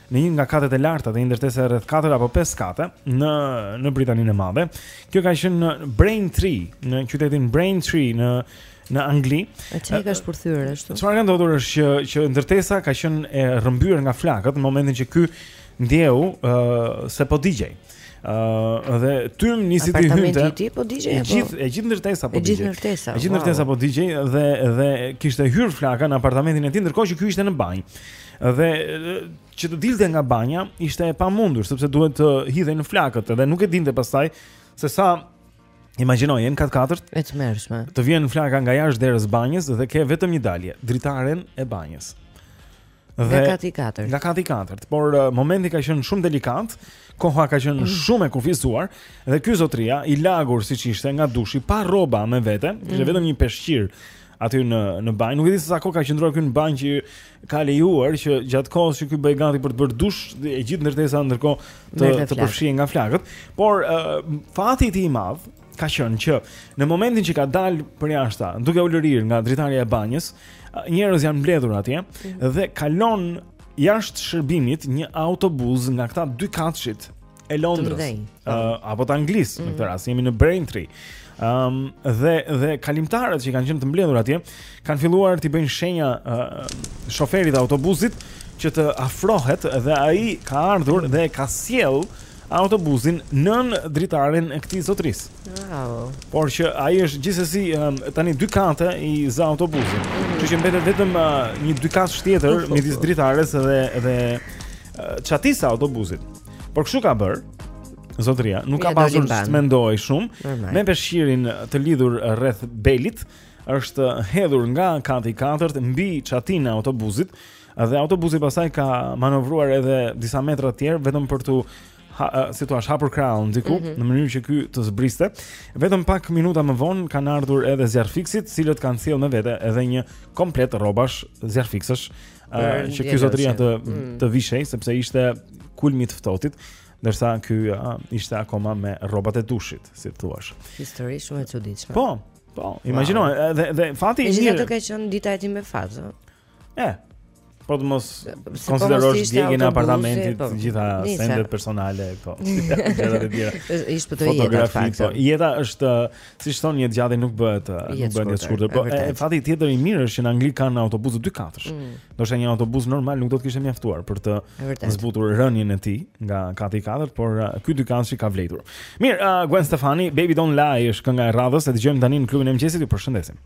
Speaker 1: në një nga katet e larta të një ndërtese rreth 4 apo 5 kate në në Britaninë e Madhe. Kjo ka qenë në Braintree, në qytetin Braintree në në Angli.
Speaker 2: E çfarë ka shpërthyer ashtu?
Speaker 1: Çfarë ka ndodhur është që që ndërtesa ka qenë e rrëmbyer nga flakët në momentin që ky ndjeu uh, se po digjej. Ëh, uh, dhe tym nisi të hynte.
Speaker 2: Apartamenti po digjej.
Speaker 1: E gjithë e gjithë ndërtesa po digjej.
Speaker 2: E gjithë ndërtesa.
Speaker 1: E gjithë ndërtesa po digjej dhe dhe kishte hyrë flaka në apartamentin e tij ndërkohë që ky ishte në banjë. Dhe që të dilte nga banja ishte e pamundur sepse duhet të hidhej në flakët dhe nuk e dinte pastaj se sa imagjinoj në kat të katërt
Speaker 2: e tmerrshme.
Speaker 1: Të vjen flaka nga jashtë derës së banjës dhe ke vetëm një dalje, dritaren e banjës.
Speaker 2: Dhe nga kati i katërt.
Speaker 1: Nga kati i katërt, por uh, momenti ka qenë shumë delikat, koha ka qenë
Speaker 2: mm.
Speaker 1: shumë e kufizuar dhe ky zotria i lagur siç ishte nga dushi pa rroba me vete, kishte
Speaker 2: mm.
Speaker 1: vetëm një peshqir aty në në banjë. Nuk e di se sa kohë ka qëndruar këtu në banjë që ka lejuar që gjatë kohës që ky bëhej gati për të bërë dush e gjithë ndërtesa ndërkohë të të përfshihej nga flakët, por uh, fati i tij i madh ka qenë që në momentin që ka dalë përjashta, duke ulërirë nga dritarja e banjës, njerëz janë mbledhur atje mm -hmm. dhe kalon jashtë shërbimit një autobus nga këta dykatëshit e Londrës.
Speaker 2: Ë
Speaker 1: uh, apo të Anglisë, mm -hmm. në këtë mhm. rast jemi në Braintree. Ëm um, dhe dhe kalimtarët që kanë qenë të mbledhur atje kanë filluar të bëjnë shenja uh, shoferit të autobusit që të afrohet dhe ai ka ardhur dhe ka sjell autobusin nën dritaren e këtij zotris.
Speaker 2: Wow.
Speaker 1: Por që ai është gjithsesi um, tani dy kate i zë autobusi. Mm -hmm. Kështu që mbetet vetëm uh, një dykatësh tjetër midis dritares dhe dhe çatisë autobusit. Por kështu ka bërë. Zotria, nuk ka pasur të mendojë shumë. Me peshqirin të lidhur rreth belit është hedhur nga kati i katërt mbi çatinë e autobusit dhe autobusi pastaj ka manovruar edhe disa metra të tjerë vetëm për tu ha, si thua hapur krahun diku
Speaker 2: mm -hmm.
Speaker 1: në mënyrë që ky të zbriste. Vetëm pak minuta më vonë kanë ardhur edhe zjarrfikësit, të cilët kanë sjellë me vete edhe një komplet rrobash zjarrfikësish
Speaker 2: Ëh,
Speaker 1: që ky
Speaker 2: zotëria mm.
Speaker 1: të vishej sepse ishte kulmi i ftohtit, ndërsa ky ishte akoma me rrobat e dushit, si thua.
Speaker 2: Histori shumë e çuditshme.
Speaker 1: Po, po, imagjino, edhe dhe fati i mirë.
Speaker 2: Ishte ato ka qenë dita e tij me fat, ëh.
Speaker 1: Eh. Po të mos
Speaker 2: po
Speaker 1: konsiderosh djegien e apartamentit,
Speaker 2: po,
Speaker 1: gjitha sendet personale, po. Gjëra të tjera.
Speaker 2: Ish po të
Speaker 1: jeta
Speaker 2: fakt.
Speaker 1: Po, jeta është Siç thonë jetëgjati nuk bëhet nuk bëhet jetëshkurtër. Po
Speaker 2: e
Speaker 1: fati tjetër i mirë është që në Angli kanë autobusë dy katësh.
Speaker 2: Mm.
Speaker 1: Ndoshta një autobus normal nuk do të kishte mjaftuar për të zbutur rënien e tij nga kati i katërt, por ky dy katësh i ka vlejtur. Mirë, uh, Gwen Stefani, Baby Don't Lie është kënga e radhës, e dëgjojmë tani në klubin e mëngjesit, ju përshëndesim.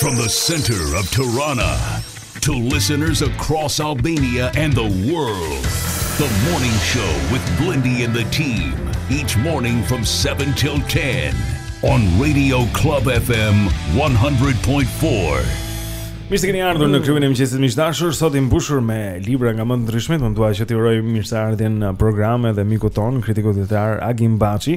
Speaker 9: From the center of Tirana to listeners across Albania and the world. The morning show with Blendi and the team each morning from 7 till 10 on Radio Club FM 100.4.
Speaker 1: Mirë se keni ardhur në klubin e mëngjesit miq të dashur. Sot i mbushur me libra nga më të ndryshmit, unë dua që t'i uroj mirëseardhjen në program edhe mikut tonë, kritikut literar Agim Baçi,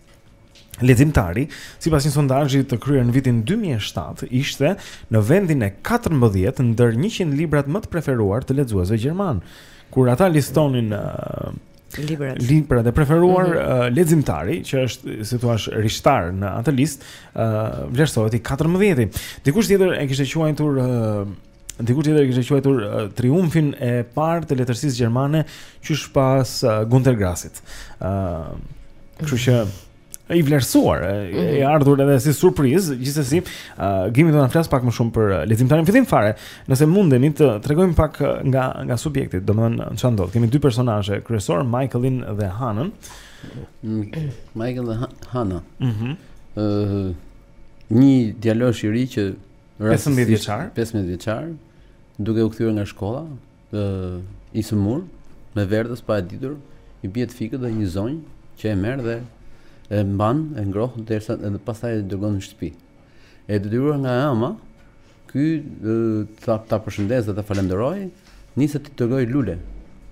Speaker 1: Leximtari, sipas një sondazhi të kryer në vitin 2007, ishte në vendin e 14 ndër 100 librat më të preferuar të lexuesve gjerman. Kur ata listonin uh,
Speaker 2: librat
Speaker 1: librat e preferuar
Speaker 2: mm -hmm.
Speaker 1: uh, leximtari që është si thua rishtar në atë listë uh, vlerësohet i 14-i. Dikush tjetër e kishte quajtur uh, Dikush tjetër e kishte quajtur uh, triumfin e parë të letërsisë gjermane qysh pas uh, Gunter Grassit. ë uh, Kështu që i vlerësuar, e, mm -hmm. e ardhur edhe si surprizë, gjithsesi, uh, Gimi do të na flasë pak më shumë për leximtarin fillim fare, nëse mundemi të tregojmë pak nga nga subjekti, domethënë çfarë ndodh. Kemi dy personazhe kryesor, Michaelin dhe Hanën.
Speaker 13: Mm, Michael dhe Hana.
Speaker 1: Mhm.
Speaker 13: Mm ë uh, një djalosh i ri që 15-vjeçar, 15-vjeçar, duke u kthyer nga shkolla, ë i sëmurë, me verdhëz pa e ditur, i bie të fikët dhe një zonjë që e merr dhe e mban e ngroh derisa edhe pastaj e dërgon në shtëpi. I detyruar nga e ëma, ky ta ta përshëndesë dhe ta falënderojë, niset t'i dërgojë lule.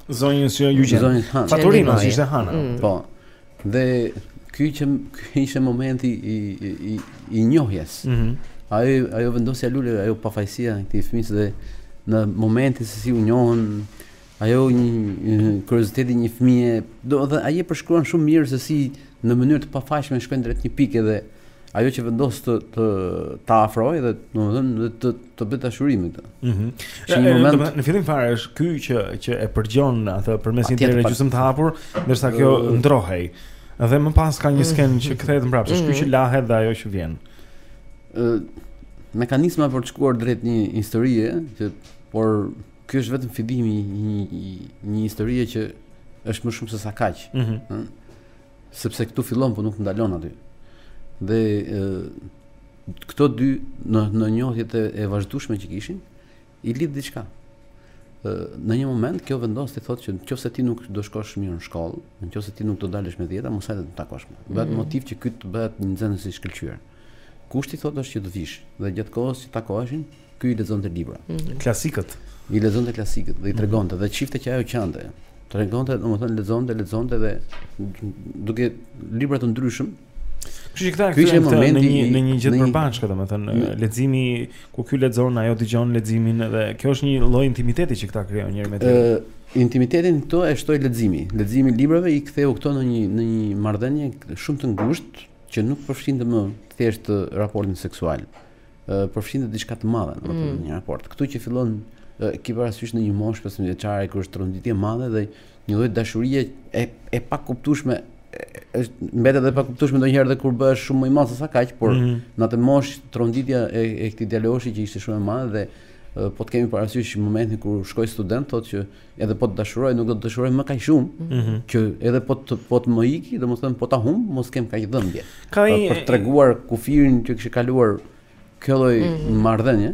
Speaker 1: Zonjës që iu gjend.
Speaker 13: Zonjës Hana.
Speaker 1: Faturina, që ishte Hana.
Speaker 2: Mm.
Speaker 13: Po. Dhe ky që ky ishte momenti i i, i, i njohjes.
Speaker 1: Ëh.
Speaker 13: Mm ajo ajo vendosja lule, ajo pafajësia e këtij fëmijës dhe në momentin se si u njohën ajo një kurioziteti i një fëmije, do të thotë ai e përshkruan shumë mirë se si në mënyrë të pafajshme shkojnë drejt një pike dhe ajo që vendos të të ta afrojë dhe domethënë dhe të të bëjë dashuri me këtë.
Speaker 1: Ëh.
Speaker 13: Mm në një moment
Speaker 1: në fillim fare është ky që që e përgjon atë përmes një dere gjysmë të hapur, ndërsa kjo
Speaker 13: uh,
Speaker 1: ndrohej. Dhe më pas ka një mm. skenë që kthehet mbrapsht, është ky që mm. lahet dhe ajo që vjen.
Speaker 13: Ëh. Uh, mekanizma për të shkuar drejt një historie që por ky është vetëm fillimi i një një historie që është më shumë se sa kaq. Ëh. Mm Sepse këtu fillon, po nuk ndalon aty. Dhe e, këto dy në në njohjet e, e vazhdueshme që kishin, i lidh diçka. Në një moment kjo vendos t'i thotë që në qoftë se ti nuk do shkosh mirë në shkollë, në qoftë se ti nuk do dalësh me dhjeta, mos hajde të më takosh më. Bëhet
Speaker 2: mm.
Speaker 13: motiv që ky të bëhet një nxënës i shkëlqyer. Kushti i thotë është që të vish dhe gjatë kohës që takoheshin, Ky i lexonte libra. Mm -hmm.
Speaker 1: Klasikët.
Speaker 13: I lexonte klasikët dhe i tregonte mm -hmm. dhe shihte që ajo qante. Tregonte, domethënë lexonte, lexonte dhe duke libra të ndryshëm.
Speaker 1: Kështu që këta këtu janë në një në një gjë të përbashkët, domethënë leximi ku ky lexon, ajo dëgjon leximin dhe kjo është një lloj intimiteti që këta krijojnë njëri me tjetrin.
Speaker 13: Intimitetin këtu e shtoi leximi. Leximi i librave i ktheu këto në një në një marrëdhënie shumë të ngushtë që nuk përfshin më thjesht raportin seksual përfshin dhe diçka të madhe, do
Speaker 2: të
Speaker 13: thotë mm. një raport. Këtu që fillon ki parasysh në një moshë 15-vjeçare kur është tronditje e madhe dhe një lloj dashurie e e pakuptueshme është mbetet edhe e pakuptueshme ndonjëherë edhe kur bëhesh shumë më i madh se sa kaq, por
Speaker 1: mm.
Speaker 13: në atë moshë tronditja e, e këtij djaloshi që ishte shumë e madhe dhe po të kemi parasysh momentin kur shkoi student thotë që edhe po të dashuroj, nuk do të dashuroj më kaq shumë,
Speaker 1: mm -hmm.
Speaker 13: që edhe po të po të më ikë, domethënë po ta humb, mos kem kaq dhëmbje.
Speaker 1: Ka
Speaker 13: pra,
Speaker 1: i...
Speaker 13: për treguar kufirin që kishte kaluar kjo lloj
Speaker 2: mm -hmm.
Speaker 13: marrëdhënie.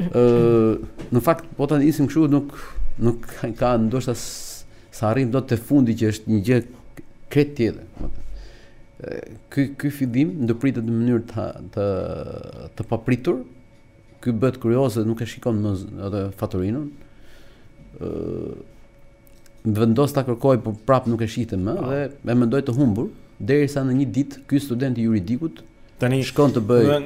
Speaker 13: Ë, në fakt po ta nisim kështu nuk nuk ka ndoshta s'arrijmë dot te fundi që është një gjë krejt tjetër, domethënë. Ky ky fillim ndërpritet në mënyrë të të të papritur, Ky bëhet kurioz dhe nuk e shikon më atë fatorinon. ë vendos ta kërkojë, por prapë nuk e shihte më dhe e mendon të humbur, derisa në një ditë ky student i juridikut
Speaker 1: tani
Speaker 13: shkon të
Speaker 1: bëjë.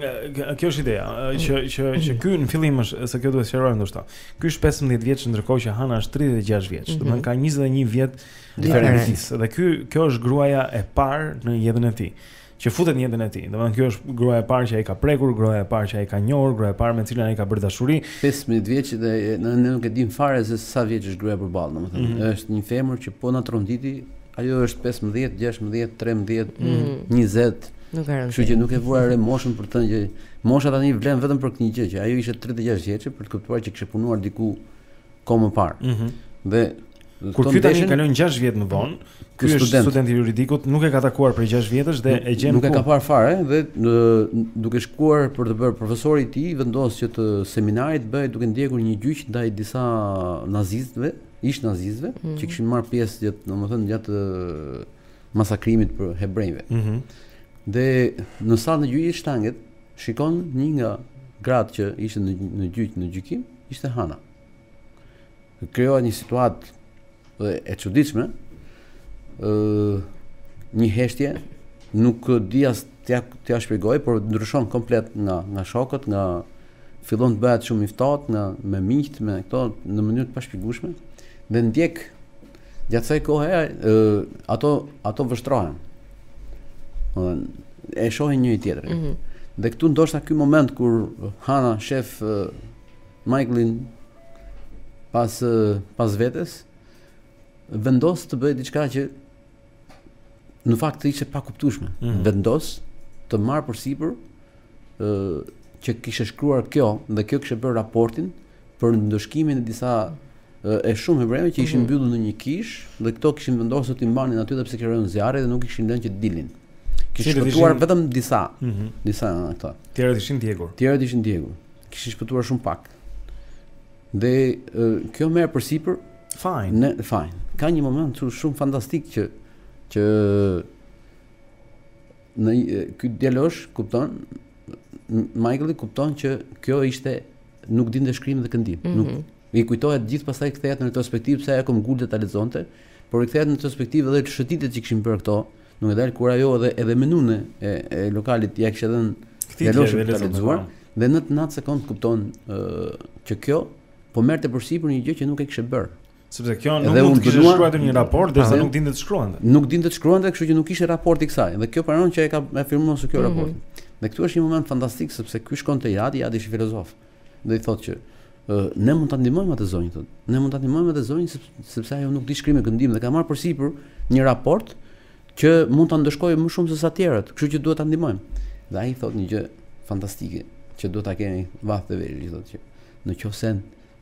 Speaker 1: Kjo është ideja, që që që ky në fillim është se kjo duhet të sqaroj ndoshta. Ky është 15 vjeç ndërkohë që Hana është 36 vjeç, domethënë ka 21 vjet
Speaker 2: diferencë
Speaker 1: dhe ky kjo është gruaja e parë në jetën e tij. që futet në jetën e tij. Domethënë kjo është gruaja e parë që ai ka prekur, gruaja e parë që ai ka njohur, gruaja e parë me të cilën ai ka bërë dashuri.
Speaker 13: 15 vjeç dhe ne ne nuk e dimë fare se sa vjeç është gruaja përballë, domethënë
Speaker 1: mm -hmm.
Speaker 13: është një femër që po na tronditi, ajo është 15, 16, 13,
Speaker 2: mm -hmm.
Speaker 13: 20.
Speaker 2: Nuk ka rëndësi.
Speaker 13: Kështu që nuk e vura re moshën për të thënë që mosha tani vlen vetëm për këtë gjë që ajo ishte 36 vjeçe për të kuptuar që kishte punuar diku kohë më parë.
Speaker 1: Ëh.
Speaker 13: Mm dhe
Speaker 1: kur ky tani kalon 6 vjet më vonë, ky është
Speaker 13: student.
Speaker 1: student i juridikut, nuk e ka takuar për 6 vjet dhe e gjen
Speaker 13: nuk e ka parë fare dhe në, duke shkuar për të bërë profesori i tij vendos që të seminari të bëhej duke ndjekur një gjyq ndaj disa nazistëve, ish nazistëve
Speaker 1: mm -hmm.
Speaker 13: që kishin marrë pjesë gjatë, domethënë gjatë masakrimit për hebrenjve.
Speaker 1: Ëh.
Speaker 13: Mm Dhe në sallën e gjyqit shtanget shikon një nga gratë që ishte në në gjyq në gjykim, Ishte Hana. Krijohet një situatë dhe e çuditshme, ë një heshtje nuk di as t'ia t'ia shpjegoj, por ndryshon komplet nga nga shokët, nga fillon të bëhet shumë i ftohtë, nga me miqtë, me këto në mënyrë të pashpjegueshme dhe ndjek Gjatë kësaj kohe ato ato vështrohen. e shohin njëri tjetrin.
Speaker 2: Mm -hmm.
Speaker 13: Dhe këtu ndoshta ky moment kur Hana sheh Michaelin pas pas vetes vendos të bëjë diçka që në fakt të ishte pakuptushme, mm
Speaker 1: -hmm.
Speaker 13: vendos të marrë përsipër që kishte shkruar kjo dhe kjo kishte bërë raportin për ndëshkimin e disa e shumë hebrenjve që ishin
Speaker 2: mhm.
Speaker 13: mbyllur në një kishë dhe këto kishin vendosur t'i mbanin aty edhe pse kishte rënë zjarri dhe nuk kishin lënë që të dilnin. Kishin shpëtuar vetëm disa,
Speaker 1: mm -hmm.
Speaker 13: disa nga këto.
Speaker 1: Tjerët ishin djegur.
Speaker 13: Tjerët ishin djegur. Kishin shpëtuar shumë pak. Dhe kjo merr përsipër
Speaker 1: fajin.
Speaker 13: Në fajin. Ka një moment shumë shumë fantastik që që në ky djalosh kupton Michaeli kupton që kjo ishte nuk dinte shkrim dhe këndim.
Speaker 2: Mm -hmm.
Speaker 13: Nuk i kujtohet gjithë pastaj kthehet në retrospektivë pse ajo këmbëngulte ta lexonte, por i kthehet në retrospektivë edhe shëtitjet që kishin bërë këto. Nuk e, dal kur ajo edhe edhe menunë e, e lokalit ja kishte dhënë Këtij
Speaker 1: djaloshi
Speaker 13: për ta lexuar dhe në të njëjtën sekondë kupton ë që kjo po merrte përsipër një gjë që nuk e kishte bër.
Speaker 1: Sepse kjo nuk
Speaker 13: edhe
Speaker 1: mund të kishte shkruar një raport derisa nuk dinte të shkruante.
Speaker 13: Nuk dinte të shkruante, kështu që nuk kishte raport i kësaj. Dhe kjo pranon që e ka firmuar se kjo
Speaker 1: mm -hmm.
Speaker 13: raport. Dhe këtu është një moment fantastik sepse ky shkon te i ati, i ati është filozof. Dhe i thotë që ne mund ta ndihmojmë atë zonjë thotë. Ne mund ta ndihmojmë atë zonjë sepse ajo nuk di shkrim e këndim dhe ka marrë përsipër një raport që mund ta ndëshkojë më shumë sesa të tjerët, kështu që duhet ta ndihmojmë. Dhe ai thotë një gjë fantastike që duhet ta kemi vath në vesh, thotë që në qoftë se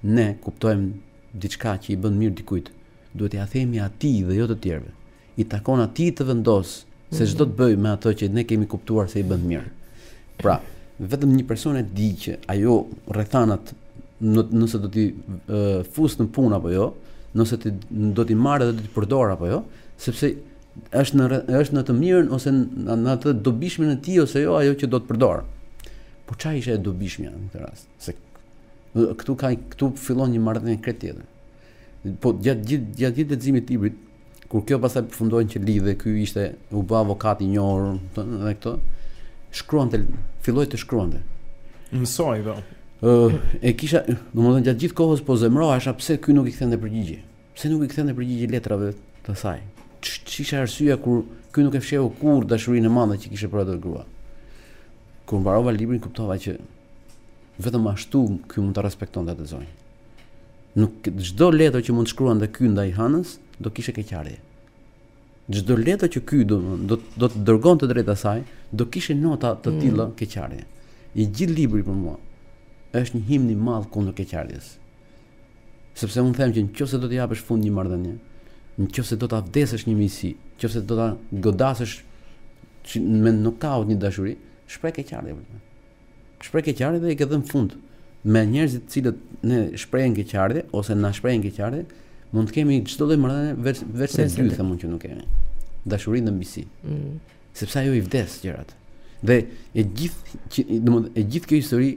Speaker 13: ne kuptojmë diçka që i bën mirë dikujt, duhet t'ia themi atij dhe jo të tjerëve. I takon atij të vendosë se ç'do të bëjë me atë që ne kemi kuptuar se i bën mirë. Pra, vetëm një person e di që ajo rrethanat nëse do t'i fus në punë apo jo, nëse ti do t'i marrë dhe do t'i përdor apo jo, sepse është në është në të mirën ose në, në atë dobishmën e tij ose jo ajo që do të përdor. Po çfarë ishte e dobishmja në këtë rast? Se këtu ka këtu fillon një marrëdhënie krejt tjetër. Po gjatë gjithë gjatë gjithë leximit të librit Kur kjo pastaj përfundon që lidhet, ky ishte u bë avokat i njohur, domethënë edhe këto shkruante, filloi të shkruante.
Speaker 1: Mësoi do. Po.
Speaker 13: Ë e kisha, domethënë gjatë gjithë kohës po zemrohesha pse ky nuk i kthente përgjigje. Pse nuk i kthente përgjigje letrave të saj? Ç'ishte arsyeja kur ky nuk e fshehu kurrë dashurinë e madhe që kishte për atë grua? Kur mbarova librin kuptova që vetëm ashtu ky mund ta respektonte atë zonjë. Nuk çdo letër që mund të shkruante ky ndaj Hanës do kishte keqardhje. Çdo letër që ky do do do të dërgonte drejt asaj, do kishte nota të mm. tilla mm. keqardhje. I gjithë libri për mua është një himn i madh kundër keqardhjes. Sepse unë them që në qoftë se do t'i japësh fund një marrëdhënie, në qoftë se do ta vdesësh një miqësi, në qoftë se do ta godasësh me nokaut një dashuri, shpreh keqardhje për të. Shpreh keqardhje dhe i ke dhënë fund me njerëzit të cilët ne shprehim keqardhje ose na shprehin keqardhje, mund të kemi çdo lloj marrëdhënie veç veç se dy
Speaker 2: them
Speaker 13: unë që nuk kemi. Dashuri dhe miqësi.
Speaker 2: Mm.
Speaker 13: Sepse ajo i vdes gjërat. Dhe e gjithë që domethënë e gjithë kjo histori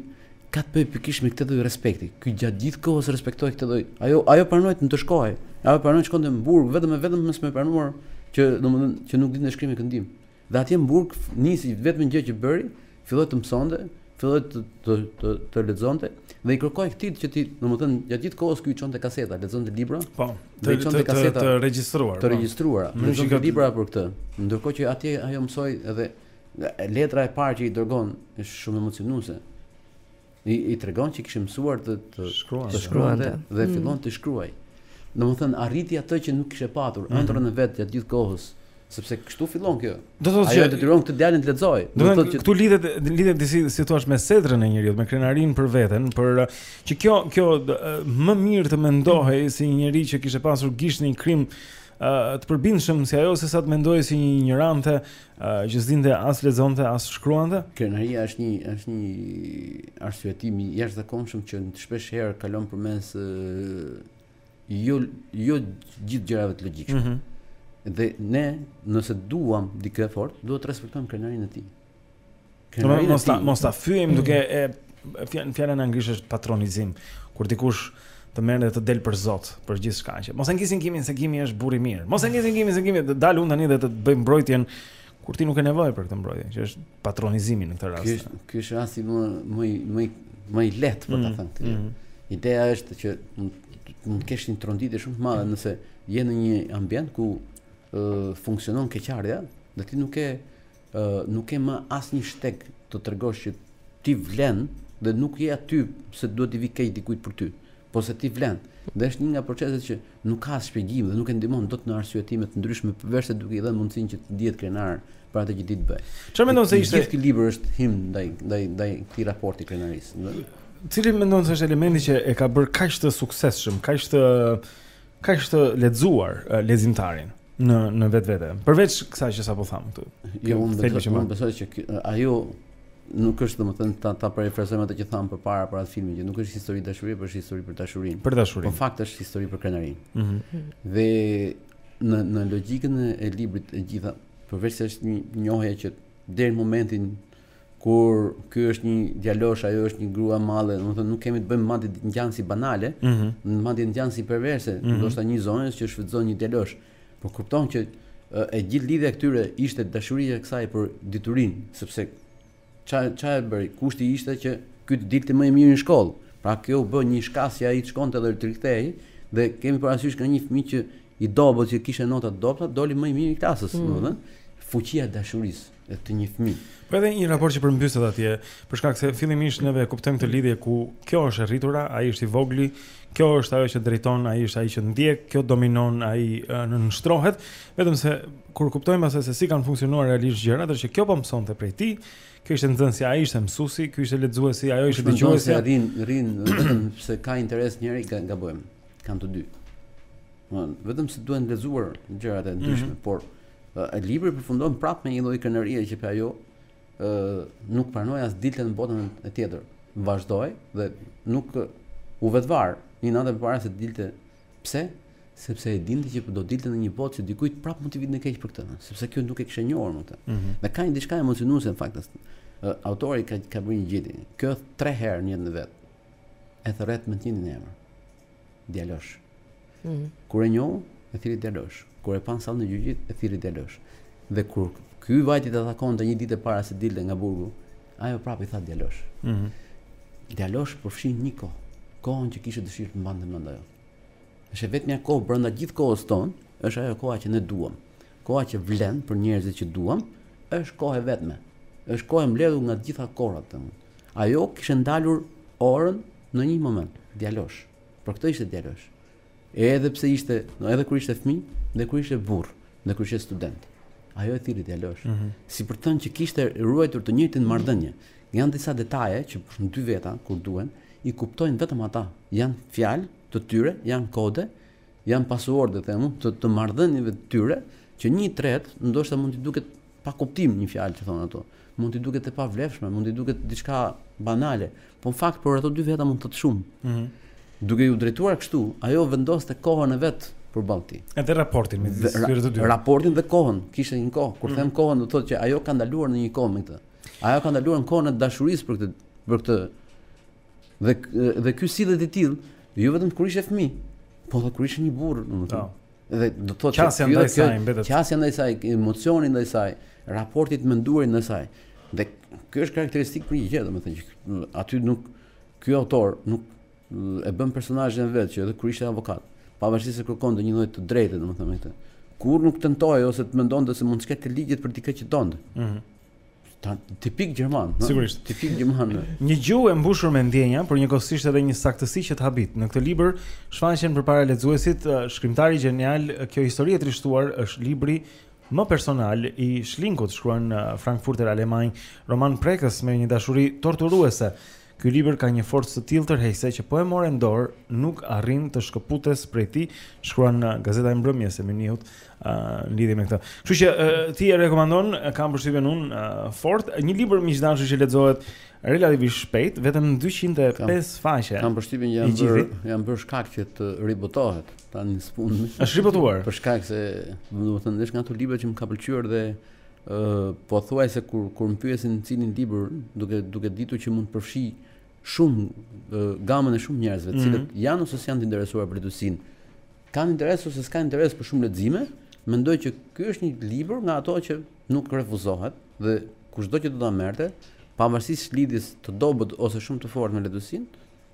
Speaker 13: ka të bëjë pikërisht me këtë lloj respekti. Ky gjatë gjithë kohës respektoi këtë lloj. Ajo ajo pranoi të ndëshkohej. Ajo pranoi të shkonte në burg vetëm e vetëm mos me pranuar që domethënë që nuk dinte shkrim e këndim. Dhe atje në burg nisi vetëm gjë që bëri, filloi të mësonte, filloi të të të, të lexonte dhe i kërkoi këtij që ti, domethënë, gjatë gjithë kohës ky i çonte kaseta, lexonte libra.
Speaker 1: Po, të
Speaker 13: çonte kaseta
Speaker 1: të regjistruara.
Speaker 13: Të
Speaker 1: po.
Speaker 13: regjistruara.
Speaker 1: Me,
Speaker 13: shiko,
Speaker 1: ka...
Speaker 13: libra për këtë. Ndërkohë që atje ajo mësoi edhe letra e parë që i dërgon është shumë emocionuese. I, i tregon që kishte mësuar të, të
Speaker 1: shkruante,
Speaker 13: të shkruante dhe
Speaker 2: mm.
Speaker 13: fillon të shkruaj. Domethënë arriti atë që nuk kishte patur
Speaker 1: mm.
Speaker 13: ëndrrën e vet gjatë gjithë kohës, sepse kështu fillon kjo.
Speaker 1: Do të
Speaker 13: thotë
Speaker 1: që
Speaker 13: detyron këtë djalin të lexojë.
Speaker 1: Do të thotë që këtu lidhet lidhet disi si thua me sedrën e njeriut, me krenarinë për veten, për që kjo kjo më mirë të mendohej si një njeri që kishte pasur gisht në një krim të përbindshëm si ajo se sa të mendohej si një injorante uh, që s'dinte as lexonte as shkruante.
Speaker 13: Krenaria është një është një arsyetim i jashtëzakonshëm që shpesh herë kalon përmes uh, jo jo gjithë gjërave të logjikshme.
Speaker 1: Mm -hmm.
Speaker 13: Dhe ne nëse duam dikë fort, duhet të respektojmë krenarinë e tij. Krenarinë
Speaker 1: mos ta mos ta fyejmë duke e fjalën fjala në anglisht është patronizim, kur dikush të merr dhe të del për zot për gjithçka që. Mos e ngisni Kimin se Kimi është burrë i mirë. Mos e ngisni Kimin se Kimi të dal unë tani dhe të bëj mbrojtjen kur ti nuk ke nevojë për këtë mbrojtje, që është patronizimi në këtë rast.
Speaker 13: Ky është ky është rasti më më më më i lehtë për ta
Speaker 1: mm,
Speaker 13: thënë këtë.
Speaker 1: Mm.
Speaker 13: Ideja është që mund të kesh një tronditje shumë të madhe nëse je në një ambient ku funksionon keqardhja, dhe ti nuk e Nuk ke më asnjë shteg të tregosh që ti vlen dhe nuk je aty se duhet t'i vijë keq dikujt për ty, por se ti vlen. Dhe është një nga proceset që nuk ka as shpjegim dhe nuk e ndihmon dot në arsyetime të ndryshme përveç se duke i dhënë mundësinë që të ndihet krenar për atë që di të bëjë.
Speaker 1: Çfarë mendon se ishte?
Speaker 13: Gjithë ky libër është himn ndaj ndaj ndaj këtij raporti krenarisë.
Speaker 1: Cili mendon se është elementi që e ka bërë kaq të suksesshëm, kaq të kaq të lexuar uh, Leximtarin në në vetvete. Përveç kësaj që sapo thamë këtu.
Speaker 13: Jo, unë besoj, unë besoj që ajo nuk është domethënë ta ta parafrazojmë atë që thamë përpara për atë filmin që nuk është histori dashurie, por është histori për dashurinë.
Speaker 1: Për dashurinë.
Speaker 13: Po fakt është histori për krenarinë.
Speaker 1: Ëh. Mm -hmm.
Speaker 13: Dhe në në logjikën e librit e gjitha, përveç se është një njohje që deri në momentin kur ky është një djalosh, ajo është një grua e madhe, domethënë nuk kemi të bëjmë madje ngjan si banale,
Speaker 1: mm
Speaker 13: -hmm. madje ngjan si perverse,
Speaker 1: mm -hmm.
Speaker 13: ndoshta një zonjë që shfrytëzon një djalosh. Por kupton që e gjithë lidhja këtyre ishte dashuria e kësaj për diturinë, sepse ça ça e bëri, kushti ishte që ky të dilte më i mirë në shkollë. Pra kjo u bë një shkas që ai të shkonte edhe të rikthehej dhe kemi parasysh ka qenë fëmijë i dobët që kishte nota të dobëta, doli më i mirë i klasës,
Speaker 1: mm.
Speaker 13: domethënë fuqia e dashurisë. te një fëmijë.
Speaker 1: Po edhe një raport që përmbyset atje, për shkak se fillimisht neve e kuptojmë këtë lidhje ku kjo është e rritura, ai është i vogli, kjo është ajo që drejton, ai është ai që ndjek, kjo dominon, ai nënshtrohet, vetëm se kur kuptojmë pastaj se si kanë funksionuar realisht gjërat, është që kjo po mësonte prej tij, kjo ishte nxënësi, ai ishte mësuesi, ky ishte lexuesi, ajo ishte dëgjuesi,
Speaker 13: rrin, rrin, vetëm se ka interes njëri gabojmë. Kanë të dy. Domthon, vetëm se duhen lexuar gjërat e ndryshme, mm -hmm. por Libri përfundon prapë me një lloj krenarie që për ajo ë nuk pranoi as dilte në botën e tjetër. Vazhdoi dhe ajo u vetvar një natë më parë se dilte. Pse? Sepse e dinte që do dilte në një botë që dikujt prapë mund t'i vinte keq për këtë, sepse kjo nuk e kishte njohur më këtë.
Speaker 1: Mm -hmm.
Speaker 13: Dhe ka një diçka emocionuese në fakt. Autori ka ka bërë një gjetje. Kjo tre herë në jetën e vet. E thërret me të njëjtin emër. Djalosh.
Speaker 2: Mm.
Speaker 13: Kur e njohu, e thirri djalosh. Kur e pa në sallën e gjyqit, e thirri djalosh. Dhe kur ky vajti ta takonte një ditë para se dilte nga burgu, ajo prapë i tha djalosh.
Speaker 1: Mm -hmm.
Speaker 13: Djalosh përfshin një kohë, kohën që kishte dëshirë të mbante mend ajo. Është vetëm një kohë brenda gjithë kohës tonë, është ajo koha që ne duam. Koha që vlen për njerëzit që duam, është kohë e vetme. Është kohë e mbledhur nga të gjitha kohërat, domethënë. Ajo kishte ndalur orën në një moment, djalosh. Për këtë ishte djalosh. Edhe pse ishte, no, edhe kur ishte fëmijë, dhe kur ishte burrë, dhe kur ishte student. Ajo e thirri djalosh.
Speaker 1: Mm -hmm.
Speaker 13: Si për të thënë që kishte ruajtur të njëjtën marrëdhënie. Janë disa detaje që për shembull dy veta kur duhen, i kuptojnë vetëm ata. Janë fjalë të tyre, janë kode Janë pasuordet, them unë, të, të marrëdhënieve të tyre, që një të treti ndoshta mund t'i duket pa kuptim një fjalë që thonë ato. Mund t'i duket e pavlefshme, mund t'i duket diçka banale, po në fakt për ato dy veta mund të thotë shumë.
Speaker 1: Ëh. Mm -hmm.
Speaker 13: Duke iu drejtuar kështu, ajo vendoste kohën e vet përballë tij.
Speaker 1: Edhe raportin me të dy.
Speaker 13: Raportin dhe kohën, kishte një kohë. Kur
Speaker 1: mm -hmm.
Speaker 13: them kohën, do të thotë që ajo ka ndaluar në një kohë me këtë. Ajo ka ndaluar në kohën e dashurisë për këtë për këtë Dhe dhe ky sillet i tillë, jo vetëm kur ishte fëmijë, po edhe kur ishte një burrë, domethënë.
Speaker 1: Po.
Speaker 13: Dhe do të thotë
Speaker 1: qasja ndaj saj mbetet.
Speaker 13: Qasja ndaj saj, emocioni ndaj saj, raporti i menduar ndaj saj. Dhe ky është karakteristikë për një gjë, domethënë që aty nuk ky autor nuk e bën personazhin e vet që edhe kur ishte avokat, pavarësisht se kërkon ndonjë lloj të drejtë, domethënë me këtë. Kurrë nuk tentoi ose të mendonte se mund të shkelte ligjet për dikë që donte.
Speaker 1: Ëh.
Speaker 13: Mm Ta tipik gjerman, no?
Speaker 1: Sigurisht,
Speaker 13: tipik gjerman.
Speaker 1: një gjuhë e mbushur me ndjenja, por njëkohësisht edhe një saktësi që të habit. Në këtë libër shfaqet përpara lexuesit shkrimtari gjenial. Kjo histori e trishtuar është libri më personal i Shlinkut, shkruan Frankfurter Algemajne, roman prekës me një dashuri torturuese. Ky libër ka një forcë të tillë tërheqëse që po e more në dorë, nuk arrin të shkëputes prej tij, shkruan uh, Gazeta e Mbrëmjes e Minihut uh, në lidhje me këtë. Kështu që uh, ti e rekomandon, uh, kam përshtypjen unë uh, fort, një libër miq të dashur që lexohet relativisht shpejt, vetëm 205 kam, faqe.
Speaker 13: Kam përshtypjen që
Speaker 1: jam
Speaker 13: bërë jam bërë shkak që të ribotohet tani në fund.
Speaker 1: Është ribotuar.
Speaker 13: Për shkak se, domethënë, është nga ato libra që më ka pëlqyer dhe Ë, pothuajse kur kur më pyesin cilin libër, duke duke ditur që mund të përfshij shumë gamën e shumë njerëzve, të cilët
Speaker 1: mm -hmm.
Speaker 13: janë ose s'janë të interesuar për letërsinë, kanë interes ose s'kanë interes për shumë lexime, mendoj që ky është një libër nga ato që nuk refuzohet dhe kushdo që do ta merrte, pavarësisht lidhjes të dobët ose shumë të fortë me
Speaker 1: letërsinë,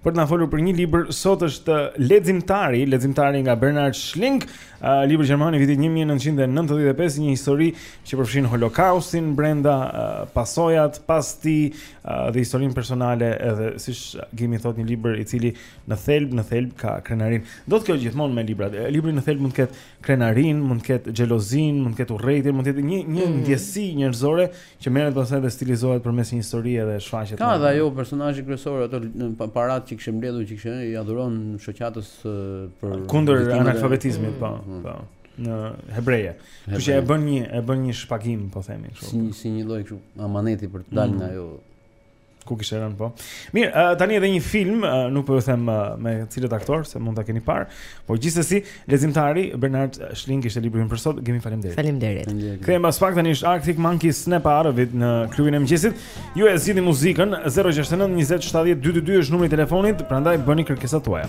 Speaker 1: Për të na folur për një libër, sot është Leximtari, Lezimtari nga Bernard Schlink, uh, libër gjerman i vitit 1995, një histori që përfshin Holokaustin brenda, uh, pasojat pas tij uh, dhe historinë personale, edhe siç Gimi thotë një libër i cili në thelb, në thelb ka krenarinë. Do të kjo gjithmonë me librat. Libri në thelb mund të ketë krenarinë, mund të ketë xhelozinë, mund të ketë urrejtjen, mund të ketë një një
Speaker 13: mm.
Speaker 1: ndjesi njerëzore Që merret pastaj dhe stilizohet përmes një historie dhe shfaqet.
Speaker 13: Ka dhe ajo personazhi kryesor ato paratë që kishte mbledhur që kishte ia dhuron shoqatës për
Speaker 1: kundër analfabetizmit po
Speaker 13: mm, mm.
Speaker 1: po në hebreje. Kështu që e bën një e bën një shpagim po themi kështu.
Speaker 13: Si si një lloj kështu amaneti për të dalë
Speaker 1: mm.
Speaker 13: nga ajo
Speaker 1: Ku kishte rënë po? Mirë, uh, tani edhe një film, uh, nuk po ju them uh, me cilët aktor, se mund ta keni parë, por gjithsesi Lezimtari Bernard Schlink ishte libri për sot. Gimi faleminderit.
Speaker 2: Faleminderit.
Speaker 1: Kthehemi pas pak tani është Arctic Monkeys Snap Out of It në klubin e mëngjesit. Ju e zgjidhni muzikën 069 20 70 222 është numri i telefonit, prandaj bëni kërkesat tuaja.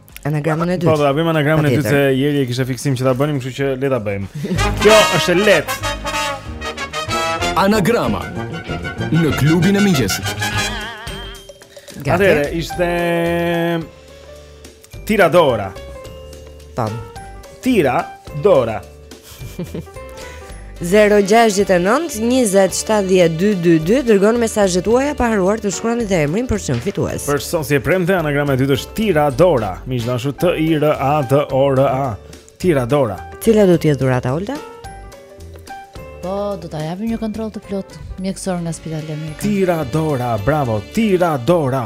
Speaker 2: Anagramën e dytë.
Speaker 1: Po, do ta bëjmë anagramën e dytë se Ieri e kishte fiksim që ta bënim, kështu që le ta bëjmë. Kjo është e lehtë.
Speaker 5: Anagrama në klubin e mëngjesit.
Speaker 1: Atëre ishte Tira Dora.
Speaker 2: Tan. Tira Dora. 0-6-9-20-70-2-2-2 Dërgoni mesazhet tuaja pa harruar të shkruani dhe emrin për të qenë fitues
Speaker 1: Për sot si e premte, anagrama e dytë është Tira Dora Mi që nëshu të i rë a dë o rë a Tira Dora
Speaker 2: Cila do t'jetë dhurata, Olta?
Speaker 8: Po, do ta japim një kontroll të plotë Mjekësor nga
Speaker 1: spital e mirë Tira Dora, bravo, Tira Dora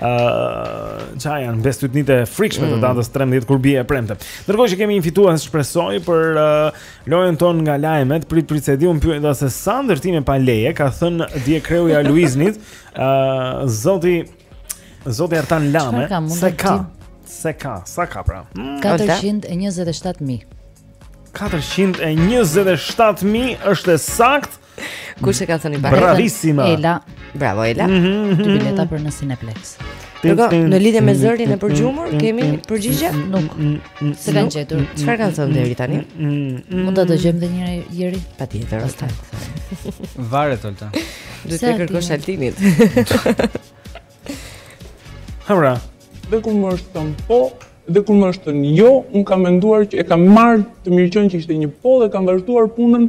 Speaker 1: Uh, ça janë bestytnitë e frikshme
Speaker 2: mm.
Speaker 1: të datës 13 kur bie e premte Ndërkohë që kemi një fitues shpresoj për uh, lojën tonë nga lajmet Prit prit s'e di unë pyetja se sa ndërtime pa leje Ka thënë dje kreu i Aluiznit uh, Zoti Zoti Artan Lame
Speaker 8: ka,
Speaker 1: Se ka Se ka Sa ka pra mm.
Speaker 8: 427.000
Speaker 1: 427.000 është e saktë
Speaker 2: Kush e ka thënë Barbara?
Speaker 1: Bravissima.
Speaker 8: Ela.
Speaker 2: Bravo Ela.
Speaker 1: Mm -hmm.
Speaker 8: Dy bileta për në Cineplex.
Speaker 2: Dërgo, në lidhje me zërin e përgjumur, kemi përgjigje?
Speaker 8: Nuk. Se kanë gjetur.
Speaker 2: Çfarë kanë thënë deri tani?
Speaker 8: Mund ta dëgjojmë edhe një herë ieri?
Speaker 2: Patjetër. Pastaj.
Speaker 12: Varet Olta.
Speaker 8: Do
Speaker 2: t'ia kërkosh Altinit.
Speaker 1: Hamra.
Speaker 11: Dhe kur më është thënë po, dhe kur më është thënë jo, unë kam menduar që e kam marrë të mirëqenë që ishte një po dhe kam vazhduar punën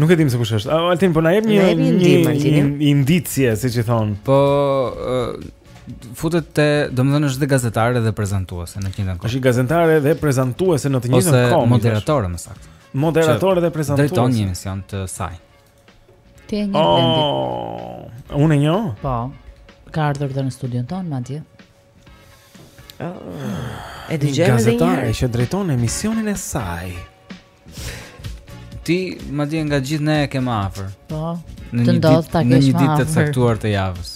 Speaker 2: Nuk e
Speaker 1: dim se kush është. Altin po na jep një
Speaker 2: një
Speaker 1: indicie, siç i thon.
Speaker 12: Po futet te, domethënë është dhe gazetare dhe prezantuese në të njëjtën kohë.
Speaker 1: Është gazetare dhe prezantuese në të njëjtën kohë.
Speaker 12: Ose moderatore më saktë.
Speaker 1: Moderatore dhe prezantuese.
Speaker 12: Drejton një emision të saj.
Speaker 8: Ti e njeh Blendi.
Speaker 1: Oh, unë e njoh?
Speaker 8: Po. Ka ardhur dhe në studion tonë madje. Oh.
Speaker 2: E dëgjojmë edhe një herë.
Speaker 1: Gazetare që drejton emisionin e saj.
Speaker 12: Ti madje nga gjithë ne e ke më afër.
Speaker 8: Po.
Speaker 12: Në një ditë, në një ditë të caktuar të javës.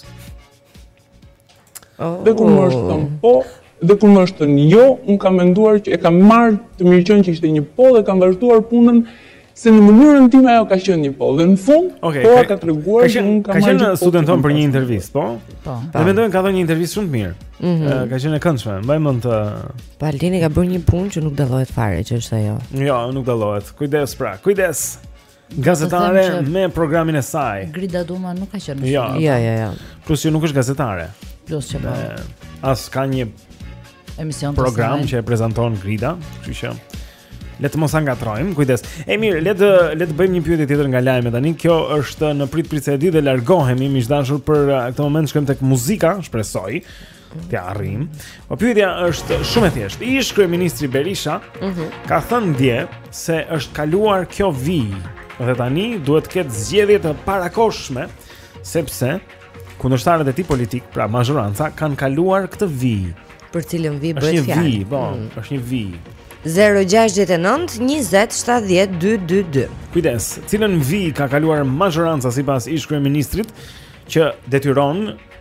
Speaker 2: Oh.
Speaker 11: Dhe kur më është thënë po, dhe kur më është thënë jo, un kam menduar që e kam marr të mirëqenë që ishte një po dhe kam vazhduar punën se në mënyrën time ajo ka qenë një po dhe në fund
Speaker 1: okay,
Speaker 11: po
Speaker 1: ka
Speaker 11: treguar që un kam marrë.
Speaker 1: Ka
Speaker 11: qenë
Speaker 1: në studion
Speaker 11: tonë
Speaker 1: për një intervistë, po?
Speaker 8: Po.
Speaker 1: Dhe mendoj ka dhënë një intervistë shumë të mirë.
Speaker 2: Mm
Speaker 1: -hmm. Ka qenë e këndshme. Mbaj mend të
Speaker 2: Po Altini ka bërë një punë që nuk dallohet fare, që është ajo.
Speaker 1: Jo, nuk dallohet. Kujdes pra, kujdes. Gazetare me programin e saj.
Speaker 8: Grida Duma nuk ka qenë.
Speaker 1: Jo,
Speaker 2: jo, jo, jo.
Speaker 1: Plus ajo nuk është gazetare.
Speaker 8: Plus që po.
Speaker 1: As ka një
Speaker 8: emision
Speaker 1: program që e prezanton Grida, kështu që le të mos e ngatërrojmë. Kujdes. E mirë, le të le të bëjmë një pyetje tjetër nga lajmet tani. Kjo është në prit prit se di dhe largohemi miq të dashur për uh, këtë moment shkojmë tek muzika, shpresoj. Ëh të arrijmë. Po pyetja është shumë e thjeshtë. Ish kryeministri Berisha mm -hmm. ka thënë dje se është kaluar kjo vijë dhe tani duhet të ketë zgjedhje të parakohshme sepse kundërshtarët e tij politikë, pra mazhoranca, kanë kaluar këtë vijë.
Speaker 2: Për cilën
Speaker 1: vijë
Speaker 2: bëhet fjalë?
Speaker 1: Është një vijë, po, mm. është një vijë.
Speaker 2: 069 20 70 222.
Speaker 1: Kujdes, cilën vijë ka kaluar mazhoranca sipas ish kryeministrit që detyron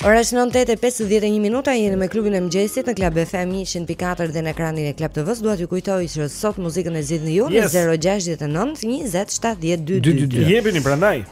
Speaker 1: Ora është tetë e
Speaker 2: pesëdhjetë e një minuta, jeni me klubin e mëngjesit në Club FM 100.4 dhe në ekranin e Club TV-s. Dua t'ju kujtoj që sot muzikën e zgjidhni ju në 069 20 70 222.
Speaker 1: Jepini prandaj.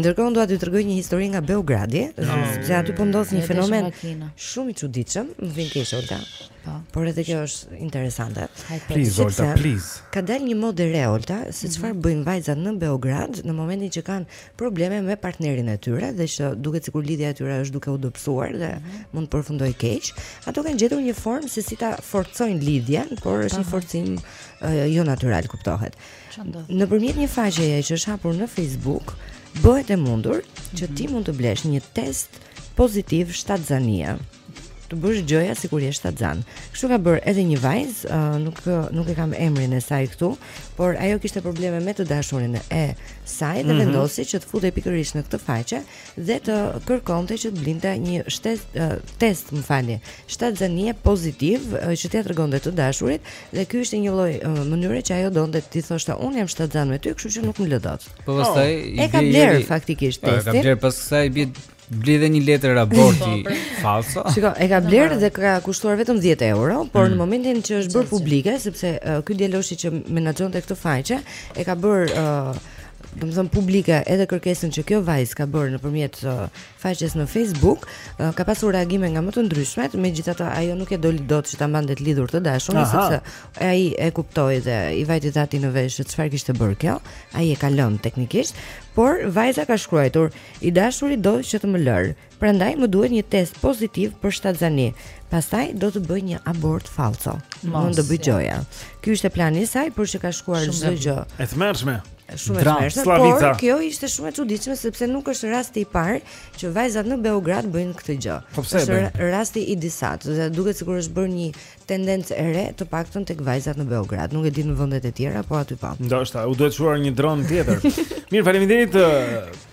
Speaker 2: Ndërkohë dua t'ju tregoj një histori nga Beogradi, ah. sepse aty po ndodh një fenomen shumë i çuditshëm, më vjen keq Olta. Po. Por edhe kjo është interesante.
Speaker 1: Please Olta, please.
Speaker 2: Ka dalë një modë e re Olta, se
Speaker 8: mm.
Speaker 2: çfarë bëjnë vajzat në Beograd në momentin që kanë probleme me partnerin e tyre dhe që duket sikur lidhja e tyre është duke u dobësuar dhe
Speaker 8: mm -hmm.
Speaker 2: mund të përfundojë keq, ato kanë gjetur një formë se si ta forcojnë lidhjen, por është një forcim uh, jo natyral, kuptohet. Nëpërmjet një faqeje që është hapur në Facebook, bëhet e mundur që mhm. ti mund të blesh një test Pozitiv shtatzanie. Të bësh gjoja sikur je shtatzan. Kështu ka bërë edhe një vajzë, uh, nuk nuk e kam emrin e saj këtu, por ajo kishte probleme me të dashurin e saj dhe
Speaker 14: mm -hmm.
Speaker 2: vendosi që të futej pikërisht në këtë faqe dhe të kërkonte që të blinte një shtet, uh, test, më falni, shtatzanie pozitiv uh, që t'ia tregonte të dashurit dhe ky ishte një lloj uh, mënyre që ajo donte t'i thoshte unë jam shtatzan me ty, kështu që nuk më lë dot.
Speaker 12: Po pastaj oh.
Speaker 2: e ka blerë Jeri... faktikisht testin.
Speaker 12: Po, e ka blerë pas kësaj i bie bli dhe një letër raporti po, falso.
Speaker 2: Shiko, e ka blerë dhe ka kushtuar vetëm 10 euro, por
Speaker 12: mm.
Speaker 2: në momentin që është bërë publike, sepse uh, ky djaloshi që menaxhonte këtë faqe, e ka bërë uh, domethënë publike edhe kërkesën që kjo vajzë ka bërë nëpërmjet uh, faqes në Facebook uh, ka pasur reagime nga më të ndryshmet, megjithatë ajo nuk ia doli dot që ta mbante të lidhur të dashurin, sepse ai e kuptoi dhe i vajti të atit në vesh se çfarë kishte bërë kjo. Ai e ka lënë teknikisht, por vajza ka shkruar, "I dashuri do që të më lërë, prandaj më duhet një test pozitiv për shtatzani. Pastaj do të bëj një abort falso." Mund të bëj gjoja. Ky ishte plani i saj, por që ka shkuar çdo gjë.
Speaker 1: E tmerrshme.
Speaker 2: Shumë e
Speaker 1: shpeshtë,
Speaker 2: por kjo ishte shumë e çuditshme sepse nuk është rasti i parë që vajzat në Beograd bëjnë këtë gjë.
Speaker 1: Po
Speaker 2: është rasti i disatë dhe duket sikur është bërë një tendencë e re të paktën tek vajzat në Beograd. Nuk e di në vendet e tjera, po aty po.
Speaker 1: Ndoshta u duhet çuar një dron tjetër. Mirë, faleminderit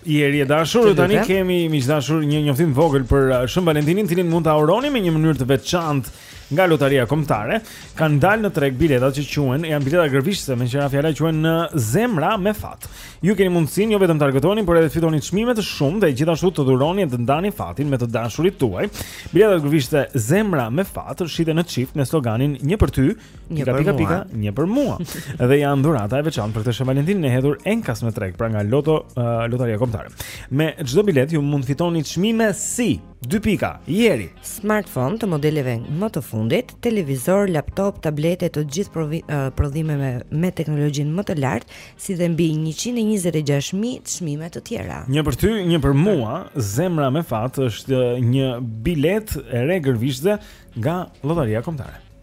Speaker 1: Jeri i dashur. Tani kemi miq të dashur një njoftim të vogël për Shën Valentinin, tinin mund ta uroni me një mënyrë të veçantë nga lotaria kombëtare kanë dalë në treg biletat që quhen janë bileta gërvishtëse me ç'rast fjala quhen zemra me fat. Ju keni mundësinë jo vetëm të argëtoheni, por edhe të fitoni çmime të shumta dhe gjithashtu të dhuroni e të ndani fatin me të dashurit tuaj. Biletat gërvishtëse zemra me fat shiten në çift me sloganin një për ty,
Speaker 2: një
Speaker 1: pika, pika pika, një për mua. dhe janë dhurata e veçantë për këtë Shën Valentin e hedhur enkas në treg pra nga Loto uh, Lotaria Kombëtare. Me çdo biletë ju mund të fitoni çmime si Dy pika, jeri
Speaker 2: Smartphone të modeleve më të fundit Televizor, laptop, tablete të gjithë uh, prodhime me, me teknologjinë më të lartë Si dhe mbi 126.000 çmime të tjera
Speaker 1: Një për ty, një për mua Zemra me fat është një biletë e re gërvishtëse Nga lotaria kombëtare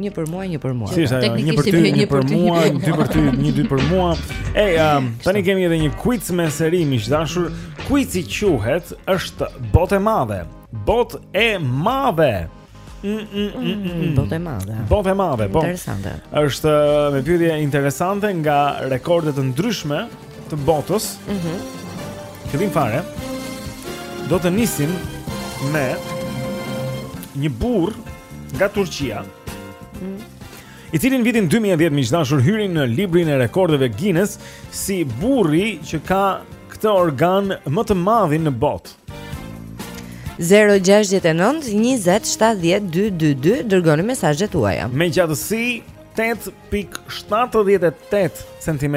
Speaker 2: Një për mua,
Speaker 1: një për mua. Si është ajo? Një për ty, një për mua, dy për ty, një dy për mua. Ej, um, tani kemi edhe një quiz me seri miq të dashur. Quizi quhet është Botë e Madhe. Botë e Madhe. Mm, mm, mm,
Speaker 2: botë e madhe.
Speaker 1: Botë e madhe, po.
Speaker 2: Interesante.
Speaker 1: Është uh, me pyetje interesante nga rekorde të ndryshme të botës.
Speaker 2: Mhm.
Speaker 1: Mm Fillojmë fare. Do të nisim me një burrë nga Turqia. Mm. I cili në vitin 2010 miq të dashur hyri në librin e rekordeve Guinness si burri që ka këtë organ më të madhin në botë.
Speaker 2: 0-6-9-27-12-2 Dërgoni mesazhet tuaja
Speaker 1: Me gjatësi 8.78 cm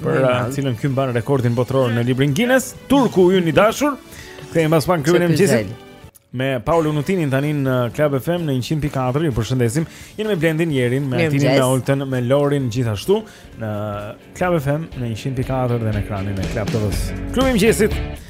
Speaker 1: Për uh, cilën ky mban rekordin botëror në librin Guinness, turku ynë i dashur. Kthehemi pas pak
Speaker 2: Klubi i
Speaker 1: Mëngjesit. Me Paolo Nutinin tani në Club FM në 100.4, ju përshëndesim. Jemi me Blendin, Erin, me
Speaker 2: Tinin
Speaker 1: me Olten, me Lorin gjithashtu në Club FM në 100.4 dhe në ekranin e Club TV-s. Klubi i Mëngjesit.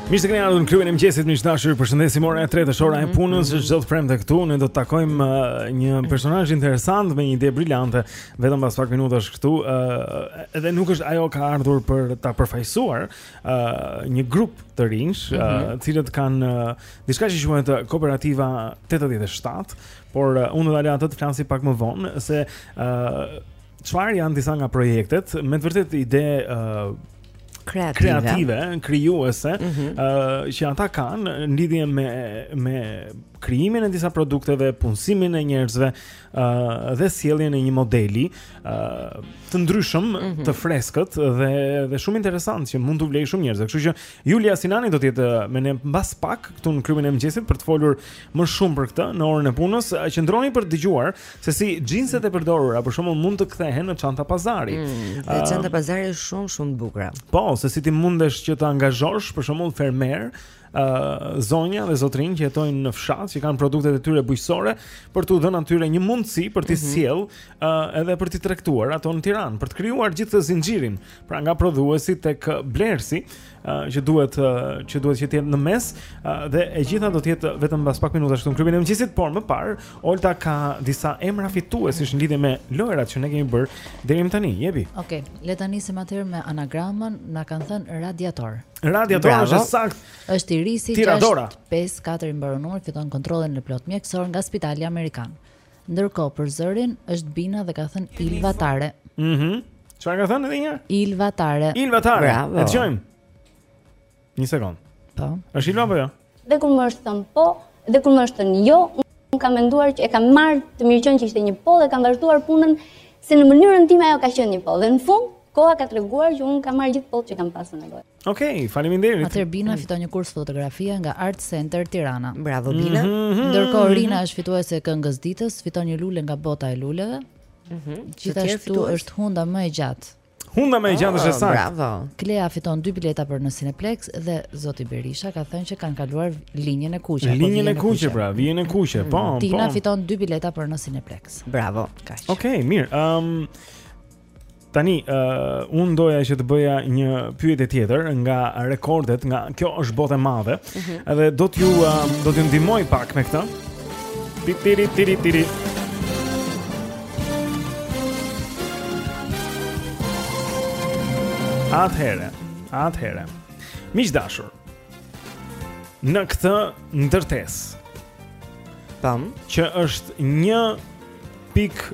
Speaker 1: Mirë se keni ardhur në klubin e mëngjesit, miq të dashur. Ju përshëndesim ora e tretë është ora e mhm. punës, mm -hmm. çdo të premte këtu. Ne do të takojmë uh, një personazh interesant me një ide brillante vetëm pas pak minutash këtu. Uh, edhe nuk është ajo ka ardhur për ta përfaqësuar uh, një grup të rinjsh, mm -hmm. uh,
Speaker 2: mhm.
Speaker 1: të cilët kanë uh, diçka që quhet uh, Kooperativa 87, por uh, unë do ta lë atë të flasi pak më vonë se uh, Çfarë janë disa nga projektet? Me të vërtetë ide uh,
Speaker 2: kreative,
Speaker 1: kreative krijuese, ëh,
Speaker 2: mm -hmm.
Speaker 1: uh, që ata kanë në lidhje me me krijimin e disa produkteve, punësimin e njerëzve, ëh, uh, dhe sjelljen e një modeli, ëh, uh, të ndryshëm,
Speaker 2: mm -hmm.
Speaker 1: të freskët dhe dhe shumë interesant që mund t'u vlejë shumë njerëzve. Kështu që Julia Sinani do të jetë uh, me ne mbas pak këtu në klubin e mëngjesit për të folur më shumë për këtë në orën e punës. Qëndroni për të dëgjuar Se si xhinset e përdorura për shembull mund të kthehen në çanta pazari.
Speaker 2: Mm, dhe çanta pazari shumë shumë të bukura.
Speaker 1: Po, se si ti mundesh që të angazhosh për shembull fermerë, ë uh, zonja dhe zotërinj që jetojnë në fshat, që kanë produktet e tyre bujqësore, për t'u dhënë atyre një mundësi për t'i
Speaker 2: mm
Speaker 1: -hmm. sjellë uh, edhe për t'i tregtuar ato në Tiranë, për të krijuar gjithë këtë zinxhirin, pra nga prodhuesi tek blerësi, që duhet që duhet që të jetë në mes dhe e gjitha do të jetë vetëm mbas pak minutash këtu në klubin e mëngjesit, por më parë Olta ka disa emra fituesish në lidhje me lojërat që ne kemi bërë deri më tani. Jepi.
Speaker 8: Okej, okay, le ta nisim atëherë me anagramën, na kanë thënë radiator.
Speaker 1: Radiator
Speaker 8: Bravo.
Speaker 1: është
Speaker 8: e saktë. Është
Speaker 1: Irisi
Speaker 8: 654 i mbaron numri, fiton kontrollin e plotë mjekësor nga Spitali Amerikan. Ndërkohë për zërin është Bina dhe ka thënë Ilva Tare.
Speaker 1: Mhm. Mm Çfarë ka thënë edhe një? Ilva
Speaker 8: Tare.
Speaker 1: Ilva
Speaker 8: Tare.
Speaker 1: E dëgjojmë. Një sekond.
Speaker 8: Po.
Speaker 1: Është Ilva apo jo?
Speaker 15: Dhe kur më është thënë po, dhe kur më është thënë jo, unë kam menduar që e kam marrë të mirëqenë që ishte një po dhe kam vazhduar punën se në mënyrën time ajo ka qenë një po. Dhe në fund, koha ka treguar që unë kam marrë gjithë po-të që kam pasur nevojë.
Speaker 1: Okej, okay, faleminderit.
Speaker 8: Atëherë Bina fiton një kurs fotografie nga Art Center Tirana.
Speaker 2: Bravo Bina.
Speaker 1: Mm -hmm.
Speaker 8: Ndërkohë mhm. Rina është fituese e këngës ditës, fiton një lule nga bota e luleve.
Speaker 2: Mhm. Mm
Speaker 8: Gjithashtu është hunda më e gjatë.
Speaker 1: Hunda më e gjatë është ah, saktë.
Speaker 2: Bravo.
Speaker 8: Klea fiton dy bileta për në Cineplexx dhe Zoti Berisha ka thënë që kanë kaluar linjën e kuqe. Po
Speaker 1: linjën e kuqe, pra, vijën e kuqe. Mm. Po, po.
Speaker 8: Tina fiton dy bileta për në Cineplexx.
Speaker 2: Bravo.
Speaker 8: Kaq.
Speaker 1: Okej, okay, mirë. Ëm um, Tani, uh, unë doja që të bëja një pyetje tjetër nga rekordet, nga kjo është botë e madhe,
Speaker 2: mm -hmm.
Speaker 1: edhe do t'ju uh, do t'ju ndihmoj pak me këtë. Tiri tiri tiri. Atëherë, atëherë. Miq dashur. Në këtë ndërtesë.
Speaker 2: Tam
Speaker 1: që është 1.1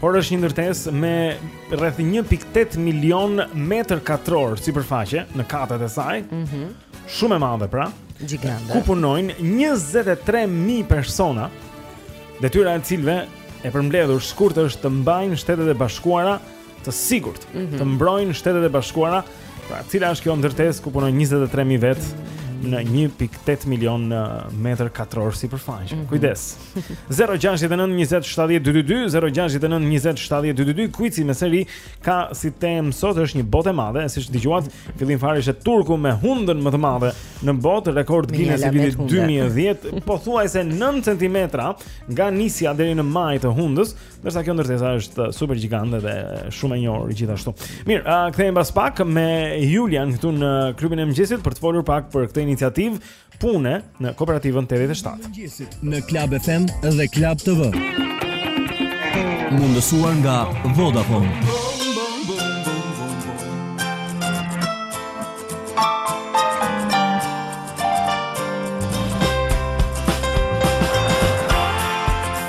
Speaker 1: Por është një ndërtesë me rreth 1.8 milion metër katror sipërfaqe në katet e saj.
Speaker 2: Mhm.
Speaker 1: Mm Shumë e madhe pra.
Speaker 2: Gjigante.
Speaker 1: Ku punojnë 23000 persona. Detyra e të cilëve e përmbledhur shkurt është të mbajnë Shtetet e Bashkuara të sigurt,
Speaker 2: mm -hmm.
Speaker 1: të mbrojnë Shtetet e Bashkuara, pra cila është kjo ndërtesë ku punojnë 23000 vetë në 1.8 milion metër katror sipërfaqe.
Speaker 2: Mm -hmm.
Speaker 1: Kujdes. 069 20 70 222 069 20 70 222 Kuizi me seri ka si temë sot është një botë e madhe Siç dëgjuat, fillim fare ishte turku me hundën më të madhe Në botë, rekord Guinness i vitit 2010 Pothuajse 9 cm nga nisja deri në majë të hundës Ndërsa kjo ndërtesa është super gjigante dhe shumë e njohur gjithashtu Mirë, uh, kthehemi pas pak me Julian këtu në klubin e mëngjesit Për të folur pak për këtë iniciativë pune në kooperativën 87.
Speaker 16: Në Club FM dhe Club TV. Mundësuar nga Vodafone.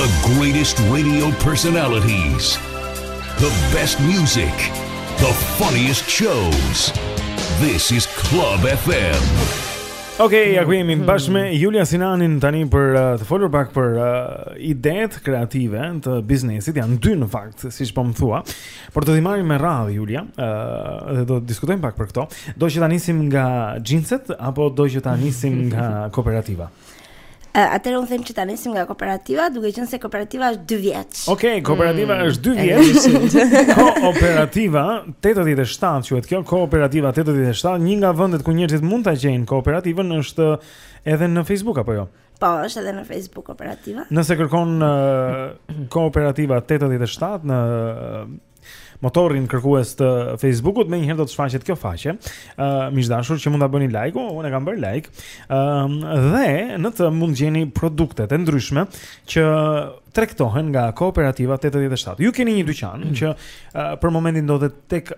Speaker 17: The
Speaker 9: greatest radio personalities. The best music. The funniest shows. This is Club FM.
Speaker 1: Ok, ja ku jemi hmm. bashkë me Julia Sinanin tani për uh, të folur pak për uh, idetë kreative të biznesit, janë dy në fakt, siç po më thua. Por do t'i marrim me radhë Julia, ë uh, dhe do të diskutojmë pak për këto. Do që ta nisim nga xhinset apo do që ta nisim nga kooperativa?
Speaker 18: Atëherë unë them që ta nisim nga kooperativa, duke qenë se kooperativa është 2 vjeç.
Speaker 1: Okej, okay, kooperativa
Speaker 18: mm.
Speaker 1: është 2 vjeç. kooperativa 87 quhet kjo, kooperativa 87, një nga vendet ku njerëzit mund ta gjejnë kooperativën është edhe në Facebook apo jo?
Speaker 18: Po, është edhe në Facebook kooperativa.
Speaker 1: Nëse kërkon uh, kooperativa 87 në uh, motorin kërkues të Facebookut, menjëherë do të shfaqet kjo faqe. Ë, uh, miq të dashur që mund ta bëni like-u, unë kam bërë like. Ë, um, dhe në të mund të gjeni produkte të ndryshme që tregtohen nga Kooperativa 87. Ju keni një dyqan mm. që uh, për momentin ndodhet tek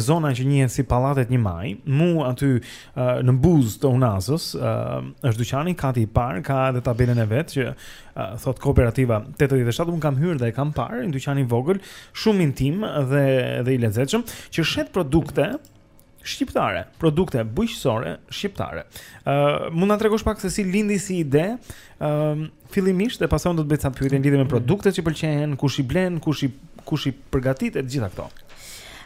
Speaker 1: zona që njihet si pallatet 1 maj, mu aty uh, në buzë të Unazës, uh, është dyqani kati i parë, ka edhe tabelën e vet që thotë kooperativa 87 un kam hyrë dhe e kam parë një dyqan i vogël shumë intim dhe dhe i lezetshëm që shet produkte shqiptare, produkte bujqësore shqiptare. Ë uh, mund na tregosh pak se si lindi si ide? Ë uh, fillimisht e pastaj do të bëj ca pyetje lidhur me produktet që pëlqehen, kush i blen, kush i kush i përgatit e të gjitha këto.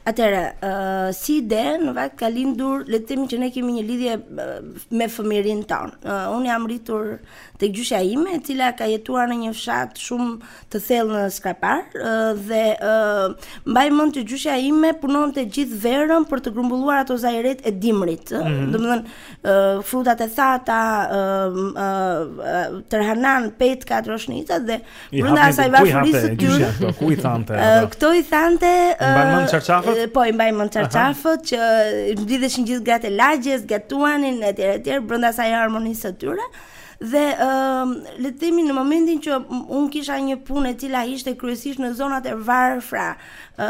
Speaker 18: Atëherë, uh, si ide në fakt ka lindur, le të themi që ne kemi një lidhje me fëmijërinë tonë. Uh, unë jam rritur Tek gjyshja ime, e cila ka jetuar në një fshat shumë të thellë në Skrapar dhe mbaj mend që gjyshja ime punonte gjithë verën për të grumbulluar ato zahiretë e dimrit, ëh,
Speaker 1: mm
Speaker 18: -hmm. domethënë frutat e thata, ëh, tërhanan, petkat, roshnicat dhe Brenda asaj varfërisë së tyre.
Speaker 1: Ku i thante?
Speaker 18: Këto i thante ë
Speaker 1: Mban mend çarçafët?
Speaker 18: Po i mbaj mend çarçafët që mblidheshin gjithë gratë e lagjes, gatuanin etj etj brenda asaj harmonisë së tyre. Dhe ë le të themi në momentin që un kisha një punë e cila ishte kryesisht në zonat e varfra ë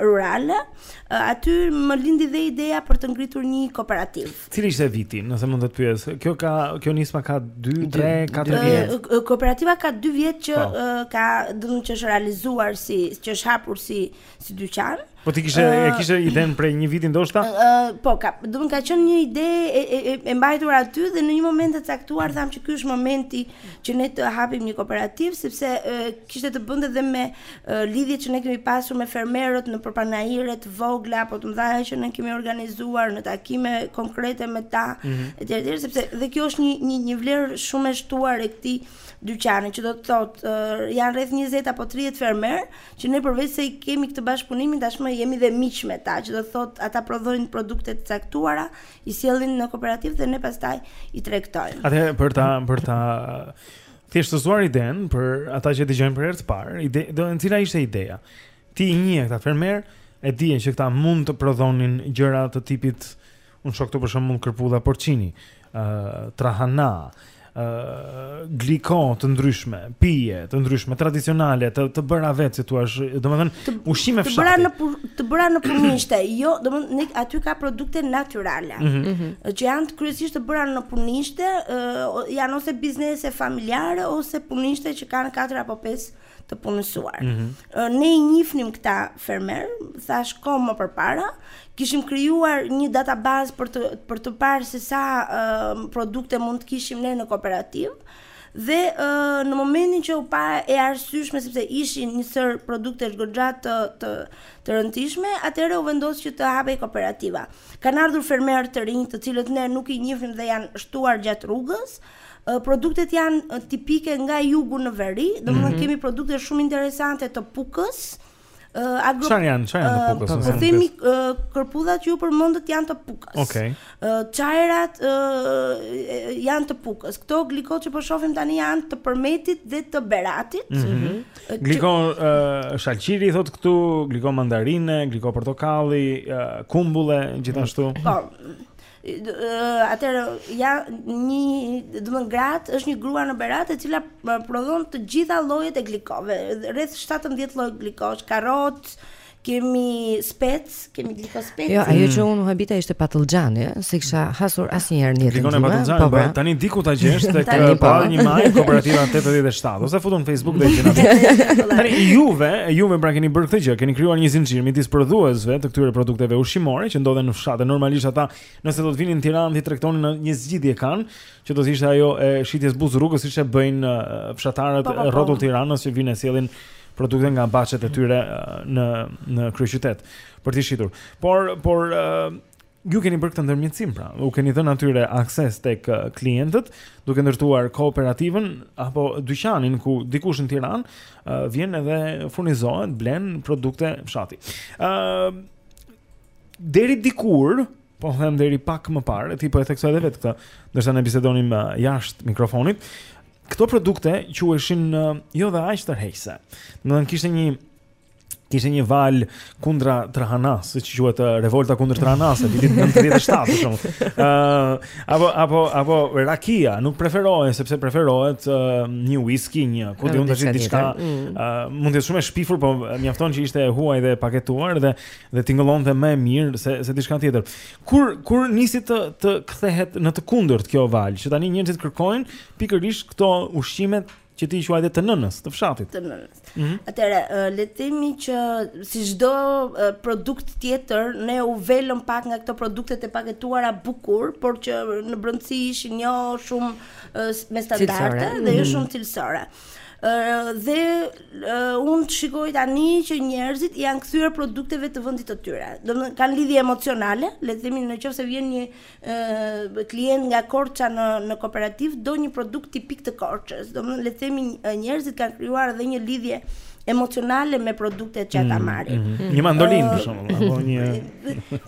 Speaker 18: rurale, aty më lindi dhe ideja për të ngritur një kooperativë.
Speaker 1: Cili ishte viti, nëse mund të të pyes? Kjo ka kjo nisma ka 2, 3, 4 vjet.
Speaker 18: Kooperativa ka 2 vjet që ka, domethënë që është realizuar si që është hapur si si dyqan.
Speaker 1: Po ti kishe uh,
Speaker 18: e
Speaker 1: kishe idenë prej një viti ndoshta?
Speaker 18: Uh, po, ka, domethënë ka qenë një ide e, e, e, e mbajtur aty dhe në një moment të caktuar thamë që ky është momenti që ne të hapim një kooperativë sepse e, kishte të bënte dhe me e, lidhjet që ne kemi pasur me fermerët nëpër panaire të vogla apo të mëdha që ne kemi organizuar në takime konkrete me ta
Speaker 1: mm -hmm.
Speaker 18: etj etj sepse dhe kjo është një një një vlerë shumë e shtuar e këtij dyqani që do të thotë e, janë rreth 20 apo 30 fermerë që ne përveçse e kemi këtë bashkëpunimin tashmë jemi dhe miq me ta që do të thotë ata prodhojnë produkte të caktuara i sjellin në kooperativë dhe ne pastaj i tregtojmë.
Speaker 1: Atëherë për ta për ta thjeshtëzuar idenë për ata që e dëgjojnë për herë të parë, domethënë cila ishte ideja. Ti i njeh këta fermerë, e dije që këta mund të prodhonin gjëra të tipit un shoh këtu për shembull kërpudha porcini, ë uh, trahana, gliko të ndryshme, pije të ndryshme, tradicionale, të të bëra vetë si të thuash, domethënë ushqime fshati.
Speaker 18: Të bëra në pur, të bëra në punishte, jo, domethënë aty ka produkte natyrale.
Speaker 1: Mm -hmm.
Speaker 18: Që janë kryesisht të bëra në punishte, janë ose biznese familjare ose punishte që kanë 4 apo 5 të punësuar.
Speaker 1: Mm
Speaker 18: -hmm. Ne i njifnim këta fermerë, thashë kohë më përpara, kishim krijuar një databazë për, për të parë se sa uh, produkte mund të kishim ne në kooperativë dhe uh, në momentin që u pa e arsyeshme sepse ishin një sërë produkte goxha të të të rëndësishme, atëherë u vendos që të hapej kooperativa. Kanë ardhur fermerë të rinj, të cilët ne nuk i njihnim dhe janë shtuar gjatë rrugës. Uh, Produktet janë tipike nga jugu në veri, domethënë kemi produkte shumë interesante të Pukës. Agro...
Speaker 1: Çfarë janë, çfarë janë të Pukës?
Speaker 18: Po
Speaker 1: të
Speaker 18: themi, kërpudhat që ju përmendët janë të Pukës. Okay. Çajrat janë të Pukës. Këto glikot që po shofim po tani janë të Përmetit dhe të Beratit.
Speaker 1: Mm
Speaker 18: -hmm. që...
Speaker 1: Gliko uh, shalqiri, thotë këtu, gliko mandarine, gliko portokalli, uh, kumbulle, gjithashtu.
Speaker 18: Po, atëherë ja një, domethënë, gratë është një grua në Berat e cila prodhon të gjitha llojet e glikove rreth 17 lloj glikosh karrotë, kemi spec, kemi gliko spec.
Speaker 2: Jo, ajo që u habita ishte patëllxhani, eh, s'e kisha hasur asnjëherë në jetën
Speaker 1: time. Gliko
Speaker 2: patëllxhani,
Speaker 1: po, po,
Speaker 2: pra,
Speaker 1: tani di ku ta gjesh tek
Speaker 2: pa po.
Speaker 1: 1 Maj kooperativa 87 ose futuni në Facebook dhe gjeni atë. Tani juve, juve pra keni bërë këtë gjë, keni krijuar një zinxhir midis prodhuesve të këtyre produkteve ushqimore që ndodhen në fshatra. Normalisht ata, nëse do të vinin në Tiranë, t'i tregtonin, një zgjidhje kanë, që do të ishte ajo e shitjes buzë rrugës, siç e bëjnë uh, fshatarët
Speaker 18: po, po, po.
Speaker 1: rrotull Tiranës që vijnë e sjellin produkte nga bahçet e tyre në në kryeqytet për të shitur. Por por uh, ju keni bërë këtë ndërmjetësim pra, u keni dhënë atyre akses tek uh, klientët, duke ndërtuar kooperativën apo dyqanin ku dikush në Tiranë uh, vjen edhe furnizohet, blen produkte fshati. Ëh uh, deri dikur, po them deri pak më parë, ti po e theksoje edhe vetë këtë, ndërsa ne bisedonim uh, jashtë mikrofonit, këto produkte quheshin uh, jo dhe aq tërheqëse. Domethënë kishte një kishte një valë kundra trahanasë, siç quhet uh, revolta kundër trahanasë, vitet '30 për shembull. Ëh, Apo apo apo rakia nuk preferohej sepse preferohet uh, një whisky, një ku
Speaker 2: di
Speaker 1: unë, tash
Speaker 2: diçka. Mm.
Speaker 1: Uh, mund të jetë shumë e shpifur, po mjafton që ishte e huaj dhe e paketuar dhe dhe tingëllonte më e mirë se se diçka tjetër. Kur kur nisi të të kthehet në të kundërt kjo valë, që tani njerëzit kërkojnë pikërisht këto ushqime Që ti i quajte të nënës, të fshatit.
Speaker 18: Të nënës.
Speaker 1: Mm
Speaker 18: -hmm. Atëherë, le të themi që si çdo produkt tjetër, ne u velëm pak nga këto produktet e paketuara bukur, por që në brendësi ishin jo shumë me standarde dhe jo
Speaker 2: mhm.
Speaker 18: shumë cilësore. Uh, dhe uh, unë të shikoj tani që njerëzit janë kthyer produkteve të vendit të tyre. Do të kanë lidhje emocionale, le të themi në qoftë se vjen një klient nga Korça në në kooperativë do një produkt tipik të Korçës. Domethënë le të themi njerëzit kanë krijuar edhe një lidhje emocionale me produktet që ata mm, marrin.
Speaker 1: Mm, mm. Një mandolinë për shembull, apo një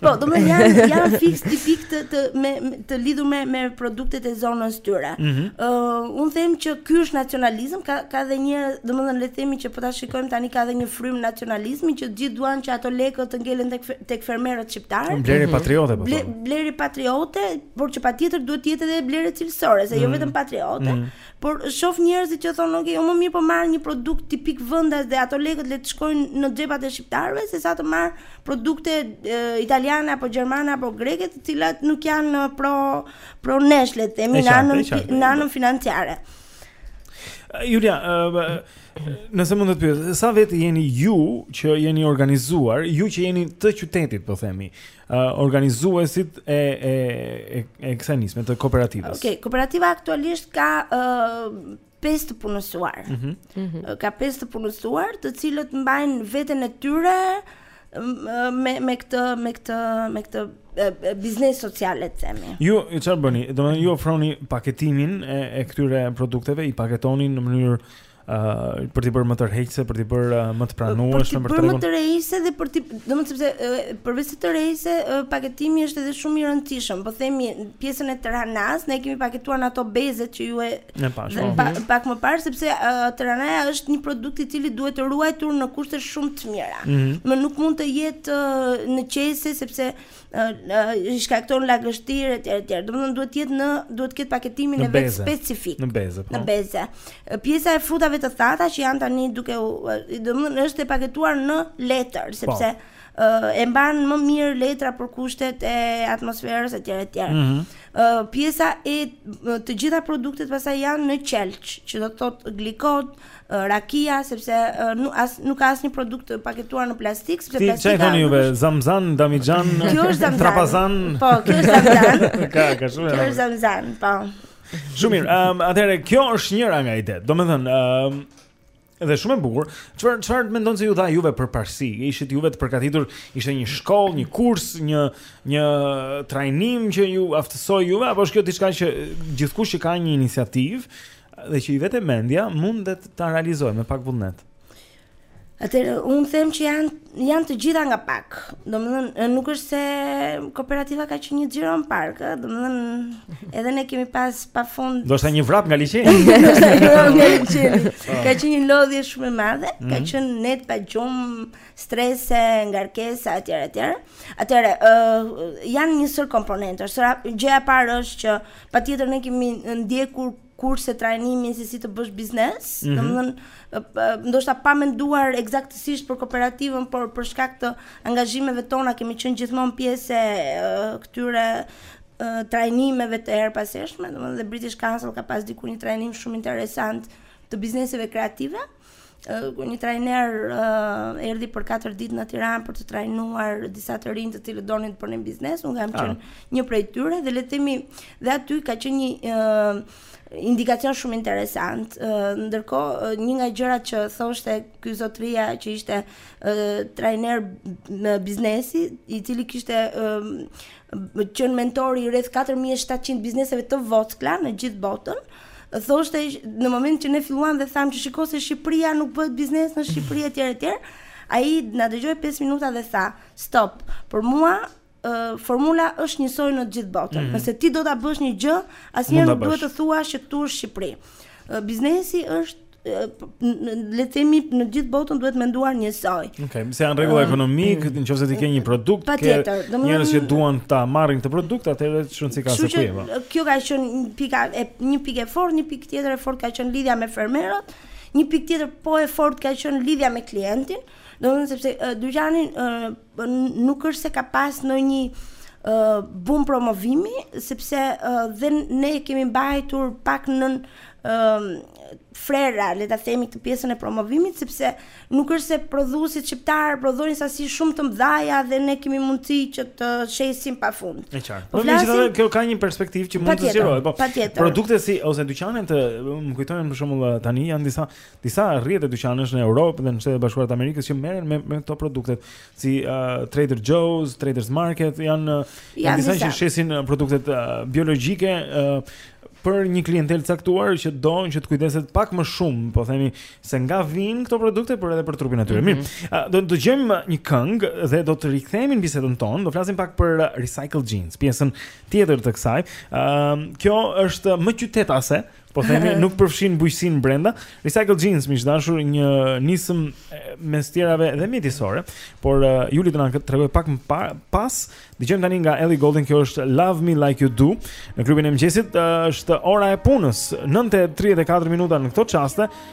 Speaker 18: Po, domethënë janë janë fiks tipik të të me të lidhur me me produktet e zonës së tyre. Ëh,
Speaker 1: mhm.
Speaker 18: uh, unë them që ky është nacionalizëm, ka ka edhe një, domethënë le të themi që po ta shikojmë tani ka edhe një frymë nacionalizmi që të gjithë duan që ato lekët të ngelen tek tek fermerët shqiptarë.
Speaker 1: Blerje mhm. patriote po.
Speaker 18: Ble, blerje patriote, por që patjetër duhet të jetë edhe blerje cilësore, se mm. jo
Speaker 1: mhm.
Speaker 18: vetëm patriote,
Speaker 1: mm.
Speaker 18: por shoh njerëzit që thonë, "Ok, unë më mirë po marr një produkt tipik vendas dhe ato lekët le të shkojnë në xhepat e shqiptarëve sesa të marr produkte e, italiane apo gjermane apo greke, të cilat nuk janë pro pro nesh le të themi në anën në anën financiare."
Speaker 1: Julia, uh, Nëse mund të të pyes, sa vetë jeni ju që jeni organizuar, ju që jeni të qytetit, po themi, uh, organizuesit e e e, e kësaj nisme të kooperativës.
Speaker 18: Okej, okay, kooperativa aktualisht ka ë uh, pesë të punësuar.
Speaker 1: Mm
Speaker 18: -hmm. Mm -hmm. Ka pesë të punësuar, të cilët mbajnë veten e tyre me me këtë me këtë me këtë biznes social le të themi.
Speaker 1: Ju çfarë bëni? Domethënë ju ofroni paketimin e, e këtyre produkteve, i paketoni në mënyrë për t'i bërë më tërheqëse, për t'i bërë uh, më të pranueshme
Speaker 18: për tregun.
Speaker 1: Për
Speaker 18: t'i bërë më tërheqëse dhe për t'i, domethënë sepse uh, përveç të tërheqëse, uh, paketimi është edhe shumë i rëndësishëm. Po themi pjesën e tërhanasë, ne kemi paketuar në ato bezet që ju e
Speaker 1: ne pash,
Speaker 18: dhe, pa, mhm. pak më parë sepse uh, tërhanaja është një produkt i cili duhet të ruajtur në kushte shumë të mira.
Speaker 1: Mm -hmm.
Speaker 18: Më nuk mund të jetë uh, në qese sepse i shkakton lagështirë etj etj. Domethënë duhet të jetë në duhet të ketë paketimin e vet specifik.
Speaker 1: Në beze. Po.
Speaker 18: Në beze. Pjesa e frutave të thata që janë tani duke u domethënë është e paketuar në letër po. sepse uh, e mban më mirë letra për kushtet e atmosferës etj etj.
Speaker 1: Ëh
Speaker 18: mm -hmm. uh, pjesa e të gjitha produktet pastaj janë në qelç, që do të thotë glikot, Rakia sepse nuk ka asnjë produkt të paketuar në plastikë sepse plastika.
Speaker 1: Si i
Speaker 18: thoni
Speaker 1: juve? Zamzan, Damixhan, Trapazan.
Speaker 18: Po, kjo është Zamzan.
Speaker 1: Ka, ka shumë.
Speaker 18: Kjo është Zamzan, po.
Speaker 1: Shumë mirë. Ëm ehm, atëherë kjo është njëra nga idetë. Domethënë, ëm ehm, Edhe shumë e bukur. Çfarë çfarë mendon se ju dha juve përparësi? Ishit juve të përgatitur, ishte një shkollë, një kurs, një një trajnim që ju aftësoi juve apo është kjo diçka që gjithkush që ka një iniciativë Dhe që i vete mendjes mundet ta realizojë me pak vullnet.
Speaker 18: Atëherë un them që janë janë të gjitha nga pak. Domethënë nuk është se kooperativa ka qenë një xhiro në park, ë, domethënë edhe ne kemi pas pafund.
Speaker 1: Do të
Speaker 18: thonë një vrap nga liçeni. Ka qenë një lodhje shumë e madhe, mm -hmm. ka
Speaker 1: mhm.
Speaker 18: qenë net pa gjumë, strese, ngarkesa etj etj. Atëherë ë uh, janë një sërë komponentësh. Gjëja e parë është që Patjetër ne kemi ndjekur kurse trajnimi se si të bësh biznes, mm -hmm. domethënë ndoshta pa menduar eksaktësisht për kooperativën, por për shkak të angazhimeve tona kemi qenë gjithmonë pjesë e këtyre trajnimeve të herëpashershme, domethënë dhe British Council ka pas dikur një trajnim shumë interesant të bizneseve kreative. kur një trajner uh, erdhi për 4 ditë në Tiranë për të trajnuar disa të rinj të cilët donin të bënin biznes, unë kam
Speaker 1: ah.
Speaker 18: qenë një prej tyre dhe le të themi dhe aty ka qenë një uh, indikacion shumë interesant. Uh, ndërkohë uh, një nga gjërat që thoshte ky zotria që ishte uh, trajner biznesi, i cili kishte uh, qenë mentor i rreth 4700 bizneseve të vockla në gjithë botën, uh, Thoshte në momentin që ne filluam dhe thamë që shiko se Shqipëria nuk bëhet biznes në Shqipëri etj etj, ai na dëgjoi 5 minuta dhe tha, "Stop, për mua uh, formula është njësoj në gjithë botën.
Speaker 1: Mm -hmm.
Speaker 18: Nëse ti do ta bësh një gjë, asnjëherë nuk duhet të thuash që këtu është Shqipëri. Uh, biznesi është le të themi në gjithë botën duhet menduar njësoj.
Speaker 1: Okej, okay, se janë rregulla
Speaker 18: uh,
Speaker 1: ekonomike, mm, nëse ti ke një produkt,
Speaker 18: pa ke
Speaker 1: njerëz që duan ta marrin këtë produkt, atëherë çunci ka se
Speaker 18: kuiva.
Speaker 1: Po.
Speaker 18: Kjo ka qenë një pikë e një pikë e fortë, një pikë tjetër e fortë ka qenë lidhja me fermerët, një pikë tjetër po e fortë ka qenë lidhja me klientin. Domethënë sepse uh, dyqani uh, Nuk është se ka pas ndonjë bum promovimi, sepse dhe ne kemi mbajtur pak nën frera, le ta themi këtë pjesën e promovimit, sepse nuk është se prodhuesit shqiptarë prodhojnë sasi shumë të mëdha dhe ne kemi mundësi që të shesim pafund.
Speaker 1: Është qartë.
Speaker 18: Po flasim edhe
Speaker 1: kjo ka një perspektivë që mund të zgjerohet, po. Produkte si ose dyqane të më kujtojnë për shembull tani janë disa disa rrjete dyqanesh në Europë dhe në Shtetet e Bashkuara të Amerikës që merren me me këto produktet si uh, Trader Joe's, Traders Market, janë janë disa që shesin produktet uh, biologjike uh, për një klientelë të caktuar që do që të kujdeset pak më shumë, po themi se nga vijnë këto produkte, por edhe për trupin e tyre.
Speaker 12: Mm -hmm.
Speaker 1: Mirë. Mhm. Do të dëgjojmë një këngë dhe do të rikthehemi në bisedën tonë, do flasim pak për recycle jeans, pjesën tjetër të kësaj. Ëm, uh, kjo është më qytetase, Po themi nuk përfshin bujqësinë brenda. Recycle Jeans miq të dashur një nismë mes tjerave dhe mjedisore, por uh, Juli do na tregoj pak më pa, pas. Dëgjojmë tani nga Ellie Goulding, kjo është Love Me Like You Do. Në klubin e mëngjesit uh, është ora e punës, 9:34 minuta në këto çaste.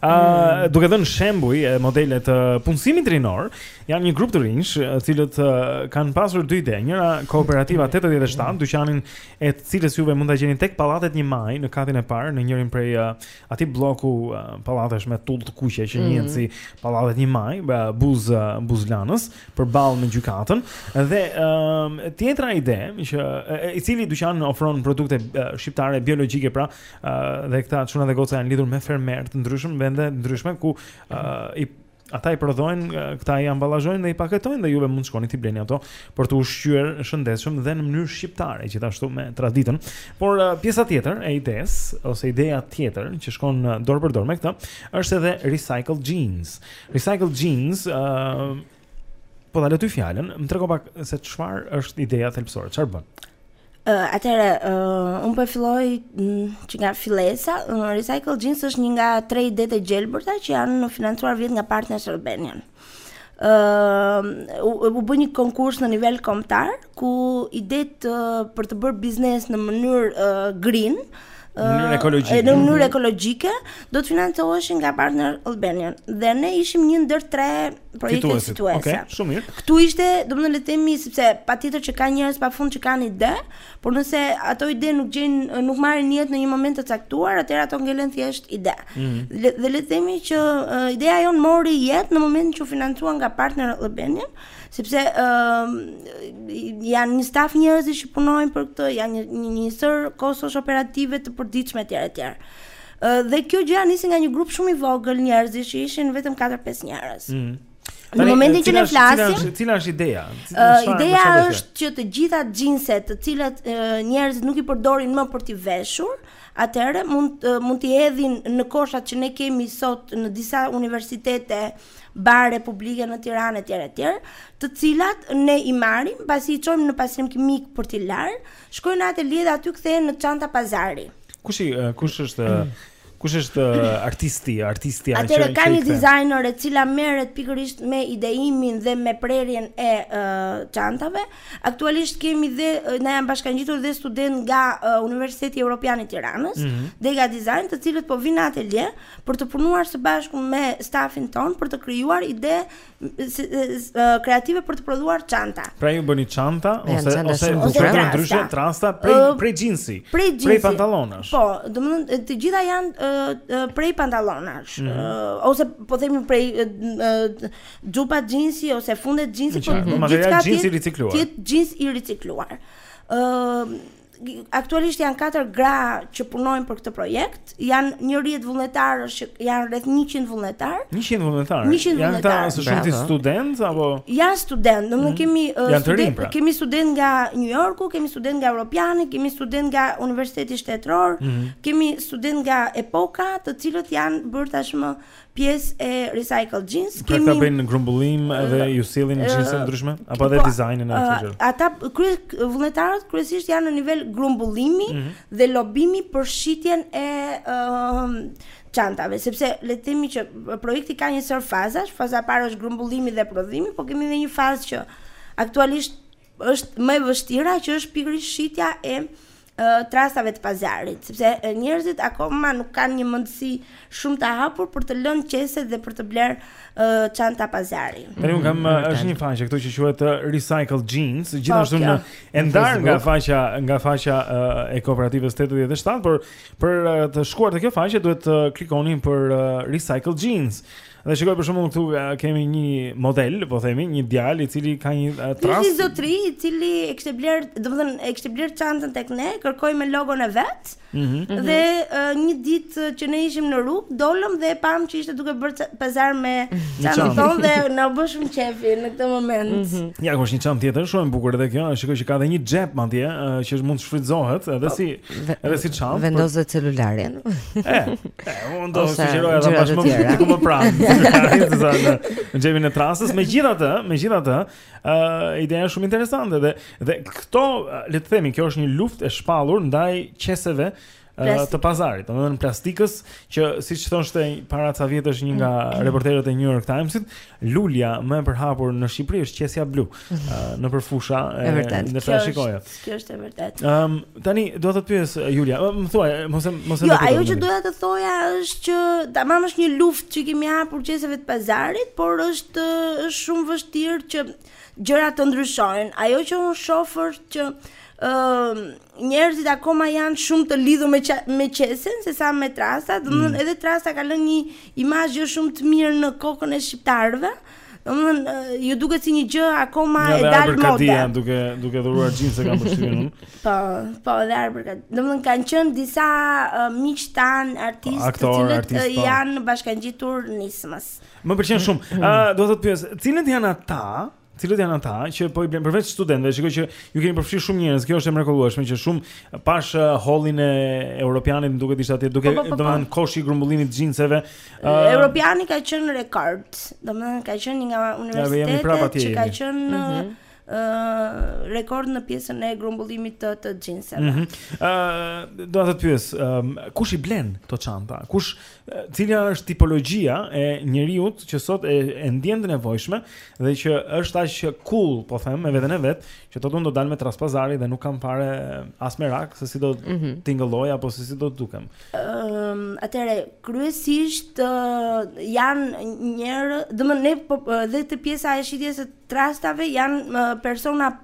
Speaker 1: Ë,
Speaker 2: uh,
Speaker 1: duke dhënë shembuj e modele të punësimit rinor, janë një grup të rinjsh, të cilët uh, kanë pasur dy ide. Njëra kooperativa 87, dyqanin e të cilës juve mund ta gjeni tek pallatet 1 maj në katin e parë në njërin prej uh, atij blloku uh, pallatesh me tullë të kuqe që njihen si pallatet 1 maj, uh, buzë uh buzë Lanës përballë me gjykatën dhe uh, tjetra ide që uh, i cili dyqan ofron produkte uh, shqiptare biologjike pra uh, dhe këta çuna dhe goca janë lidhur me fermerë të ndryshëm vende të ndryshme ku uh, i ata i prodhojnë, uh, këta i ambalazhojnë dhe i paketojnë dhe juve mund të shkoni t'i blini ato për t'u ushqyer shëndetshëm dhe në mënyrë shqiptare, gjithashtu me traditën. Por uh, pjesa tjetër e idesë ose ideja tjetër që shkon uh, dorë për dorë me këtë është edhe Recycle Jeans. Recycle Jeans uh, po ta lë ty fjalën, më trego pak se çfarë është ideja thelbësore, çfarë bën?
Speaker 18: Uh, atëherë, uh, unë po e filloj mm, që nga fillesa, uh, Recycle Jeans është një nga tre ide të gjelbërta që janë financuar vjet nga Partners Albania. Uh, u, u bë një konkurs në nivel kombëtar, ku idetë uh, për të bërë biznes në mënyrë uh, green,
Speaker 1: në mënyrë ekologjike.
Speaker 18: Në mënyrë ekologjike do të financoheshin nga Partner Albania dhe ne ishim një ndër tre projekte fituese.
Speaker 1: Okej, okay, shumë mirë.
Speaker 18: Këtu ishte, domethënë le të themi sepse patjetër që ka njerëz pafund që kanë ide, por nëse ato ide nuk gjejnë nuk marrin jetë në një moment të caktuar, atëherë ato ngelen thjesht ide.
Speaker 1: Mm
Speaker 18: -hmm. Dhe le të themi që uh, ideja jonë mori jetë në momentin që u financua nga Partner Albanian, Sepse ë uh, janë një staf njerëzish që punojnë për këtë, janë një një, një sërë kostosh operative të përditshme etj etj. Ë dhe kjo gjë nisi nga një grup shumë i vogël njerëzish që ishin vetëm 4-5 njerëz.
Speaker 1: Mm -hmm.
Speaker 18: Në momentin që ne flasim,
Speaker 1: cila është ideja? Uh,
Speaker 18: ideja është që të gjitha xhinset, të cilat uh, njerëzit nuk i përdorin më për t'i veshur, atëherë mund uh, mund t'i hedhin në koshat që ne kemi sot në disa universitete, uh, Bare publike në Tiranë etj etj, të cilat ne i marrim pasi i çojmë në pastrim kimik për t'i larë, shkojnë në atelje dhe aty kthehen në çanta pazari.
Speaker 1: Kush i kush është Kush është artisti, artistja që
Speaker 18: Atëherë ka një dizajnere e cila merret pikërisht me ideimin dhe me prerjen e çantave uh, Aktualisht kemi dhe na janë bashkangjitur dhe studentë nga uh, Universiteti Evropian i Tiranës,
Speaker 1: mm
Speaker 18: -hmm. Dega Design, të cilët po vinë në atelje për të punuar së bashku me stafin tonë për të krijuar ide uh, kreative për të prodhuar çanta.
Speaker 1: Pra ju bëni çanta ose ose ose trasta, ndryshe trasta prej
Speaker 18: uh,
Speaker 1: prej jeansi,
Speaker 18: prej,
Speaker 1: jeansi,
Speaker 18: prej
Speaker 1: pantallonash.
Speaker 18: Po, domethënë të gjitha janë uh, prej pantallonash
Speaker 1: mm
Speaker 18: -hmm. uh, ose po themi prej uh, uh, Xhupa xhinsi ose funde xhinsi,
Speaker 1: po
Speaker 18: gjithçka
Speaker 1: xhinsi i ricikluar.
Speaker 18: Ti xhins i ricikluar. Ë aktualisht janë katër gra që punojnë për këtë projekt. Janë një rrjet vullnetarësh që janë rreth 100 vullnetarë.
Speaker 1: 100
Speaker 18: vullnetarë.
Speaker 1: Janë këta së shumti studentë apo
Speaker 18: Janë studentë, domethënë
Speaker 1: mhm.
Speaker 18: kemi studentë,
Speaker 1: pra.
Speaker 18: kemi studentë nga New Yorku, kemi studentë nga Europiani, kemi studentë nga Universiteti Shtetëror,
Speaker 1: mhm.
Speaker 18: kemi studentë nga Epoka, të cilët janë bërë tashmë pjesë e recycle jeans
Speaker 1: pra kemi Pra bëjnë grumbullim edhe ju sjellin
Speaker 18: jeans
Speaker 1: të ndryshme apo edhe
Speaker 18: po,
Speaker 1: dizajnin e këtyre.
Speaker 18: Ata krye vullnetarët kryesisht janë në nivel grumbullimi
Speaker 1: mm -hmm.
Speaker 18: dhe lobimi për shitjen e çantave, sepse le të themi që projekti ka një sërë fazash, faza e parë është grumbullimi dhe prodhimi, por kemi edhe një fazë që aktualisht është më e vështira që është pikërisht shitja e trastave të pazarit, sepse njerëzit akoma nuk kanë një mendësi shumë të hapur për të lënë qeset dhe për të blerë uh, çanta pazari.
Speaker 1: Tani unë kam
Speaker 18: mhm,
Speaker 1: është një faqe këtu që quhet Recycle Jeans,
Speaker 18: po,
Speaker 1: gjithashtu e ndarë nga faqja nga faqja uh, e kooperativës 87, por për uh, të shkuar te kjo faqe duhet të klikoni për uh, Recycle Jeans. Dhe shikoj për shembull këtu kemi një model, po themi, një djalë i cili ka një uh,
Speaker 18: trastë. Një zotëri i cili e kishte bler, domethënë e kishte blerë çantën tek ne, kërkoi me logon e vet.
Speaker 1: Mm -hmm.
Speaker 18: Dhe uh, një ditë që ne ishim në rrugë, dolëm dhe e pamë që ishte duke bërë pazar me çantën tonë dhe na u bë shumë qejfi në këtë moment. Mm -hmm.
Speaker 1: Ja, ku është një çantë tjetër shumë e bukur edhe kjo, e shikoj që ka edhe një xhep madje, uh, që mund të shfrytëzohet edhe po, si edhe si çantë. Vendos
Speaker 2: për... celularin.
Speaker 1: E, E, unë do të
Speaker 2: sugjeroj
Speaker 1: edhe
Speaker 2: pas
Speaker 1: më
Speaker 2: të
Speaker 1: ku më pranë. Në xhepin e trastës, megjithatë, megjithatë, uh, ideja është shumë interesante dhe, dhe këto, le të themi, kjo është një luftë e shpallur ndaj qeseve
Speaker 18: uh,
Speaker 1: të pazarit, domethënë plastikës, që siç thoshte para ca vjetësh një nga mm. reporterët e New York Timesit, Lulja më e përhapur në Shqipëri është qesja blu. Nëpër fusha.
Speaker 2: Është
Speaker 1: e
Speaker 18: vërtetë.
Speaker 1: Ne ta
Speaker 18: shikojmë. Kjo është e vërtetë.
Speaker 1: Ëm tani dua të pyes Julia, më thuaj, mos e mos e
Speaker 18: Jo, ajo që doja të thoja është që tamam është një luftë që i kemi hapur qeseve të pazarit, por është është shumë e vështirë që gjërat të ndryshojnë. Ajo që unë shoh është që ë njerëzit akoma janë shumë të lidhur me qa, me qesen se sa me trasta, domethënë
Speaker 1: mm.
Speaker 18: edhe trasta ka lënë një imazh jo shumë të mirë në kokën e shqiptarëve. Domethënë ju duket si një gjë akoma e dalë mode.
Speaker 1: Ja, duke duke dhuruar xhinse kam përshtypjen unë.
Speaker 18: Po, po, dhe arë përkat. Domethënë kanë qenë disa uh, miq tanë artistë po,
Speaker 1: aktor, të
Speaker 18: cilët
Speaker 1: artist,
Speaker 18: uh,
Speaker 1: po.
Speaker 18: janë bashkangjitur nismës.
Speaker 1: Më pëlqen shumë. Ëh, uh, do të thotë pyes, cilët janë ata? Cilët janë ata që po i blen përveç studentëve, shikoj që ju keni përfshirë shumë njerëz. Kjo është e mrekullueshme që shumë pashë uh, hollin e europianit më duket ishte atje duke
Speaker 18: po, po, po,
Speaker 1: domethënë koshi i grumbullimit të xhinseve.
Speaker 18: Uh, Europiani ka qenë rekord. Domethënë ka qenë një nga universitetet që ka qenë
Speaker 2: mm
Speaker 18: -hmm. uh, rekord në pjesën e grumbullimit të të xhinseve.
Speaker 1: Ëh, mm -hmm. uh, do të të pyes, um, kush i blen këto çanta? Kush Cila është tipologjia e njeriut që sot e, e ndjen të nevojshme dhe që është aq cool, po them, me veten e vet, që thotë unë do dal me trastë pazari dhe nuk kam fare as merak se si do
Speaker 2: të mm -hmm.
Speaker 1: tingëlloj apo se si do të dukem.
Speaker 18: Ëm, ehm, um, atëre kryesisht uh, janë njerë, do më ne po, edhe te pjesa e shitjes së trastave janë uh, persona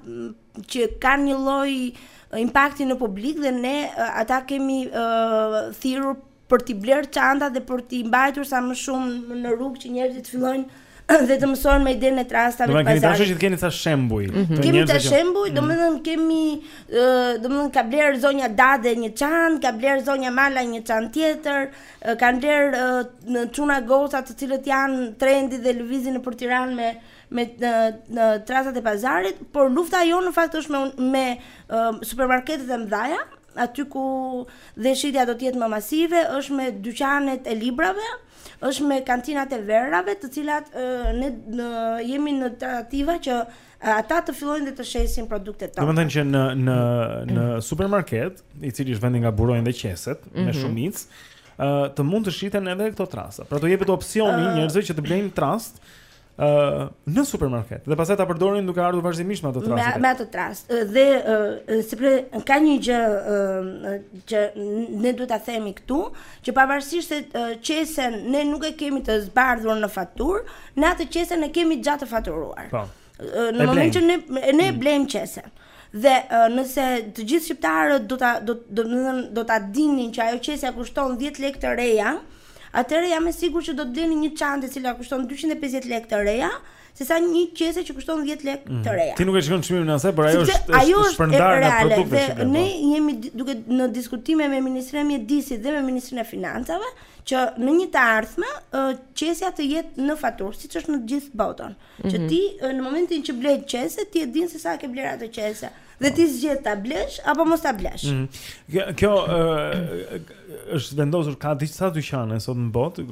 Speaker 18: që kanë një lloj impakti në publik dhe ne uh, ata kemi uh, thirrur për t'i blerë çantat dhe për t'i mbajtur sa më shumë në rrugë që njerëzit të fillojnë dhe të mësohen me idenë e trastave të
Speaker 1: pazarit. Do të
Speaker 18: thotë
Speaker 1: që keni ca shembuj.
Speaker 18: Mm
Speaker 1: -hmm.
Speaker 18: Kemi
Speaker 1: ca
Speaker 18: shembuj,
Speaker 1: mm -hmm.
Speaker 18: domethënë kemi domethënë ka blerë zonja Dade një çantë, ka blerë zonja Mala një çantë tjetër, kanë blerë çuna goca të cilët janë trendi dhe lëvizin nëpër Tiranë me me në, në trastat e pazarit, por lufta jonë në fakt është me me uh, supermarketet e mëdhaja, Aty ku dhe shitja do të jetë më masive është me dyqanet e librave, është me kantinat e verërave, të cilat ne në, jemi në tentativa që ata të fillojnë dhe të shesin produktet tona.
Speaker 1: Domethënë që në në në supermarket, i cili është vendi nga burojnë dhe qeset mm -hmm. me
Speaker 18: mhm.
Speaker 1: shumicë, të mund të shiten edhe këto trasta. Pra t'u jepet opsioni
Speaker 18: uh,
Speaker 1: njerëzve që të blejnë trastë uh, në supermarket dhe pastaj ta përdorin duke ardhur vazhdimisht me atë
Speaker 18: trastë.
Speaker 1: Me,
Speaker 18: me atë trastë. Dhe uh, sepse ka një gjë uh, që ne duhet ta themi këtu, që pavarësisht se uh, qesen ne nuk e kemi të zbardhur në faturë, ne atë qesen e kemi gjithë të faturuar.
Speaker 1: Po. Uh,
Speaker 18: në momentin që ne ne blejmë qesen. Uh, Dhe nëse të gjithë shqiptarët do ta do do të thënë do ta dinin që ajo qesja kushton 10 lekë të reja, atëherë jam e sigurt që do të blinin një çantë e cila kushton 250 lekë të reja, sesa një qese që kushton 10 lekë mm. të reja.
Speaker 1: Ti nuk e shikon çmimin e asaj, por ajo është
Speaker 18: ajo
Speaker 1: është
Speaker 18: shpërndarë
Speaker 1: nga produktet që bën.
Speaker 18: Ne
Speaker 1: po.
Speaker 18: jemi duke në diskutime me Ministrinë e Mjedisit dhe me Ministrinë e Financave që në një të ardhme qesja të jetë në faturë, siç është në të gjithë botën. Që
Speaker 2: mhm.
Speaker 18: ti në momentin që blen qese, ti e din se sa ke blerë atë qese dhe ti zgjedh ta blesh apo mos ta blesh.
Speaker 1: Mm -hmm. Kjo ë është vendosur ka disa dyqane sot në botë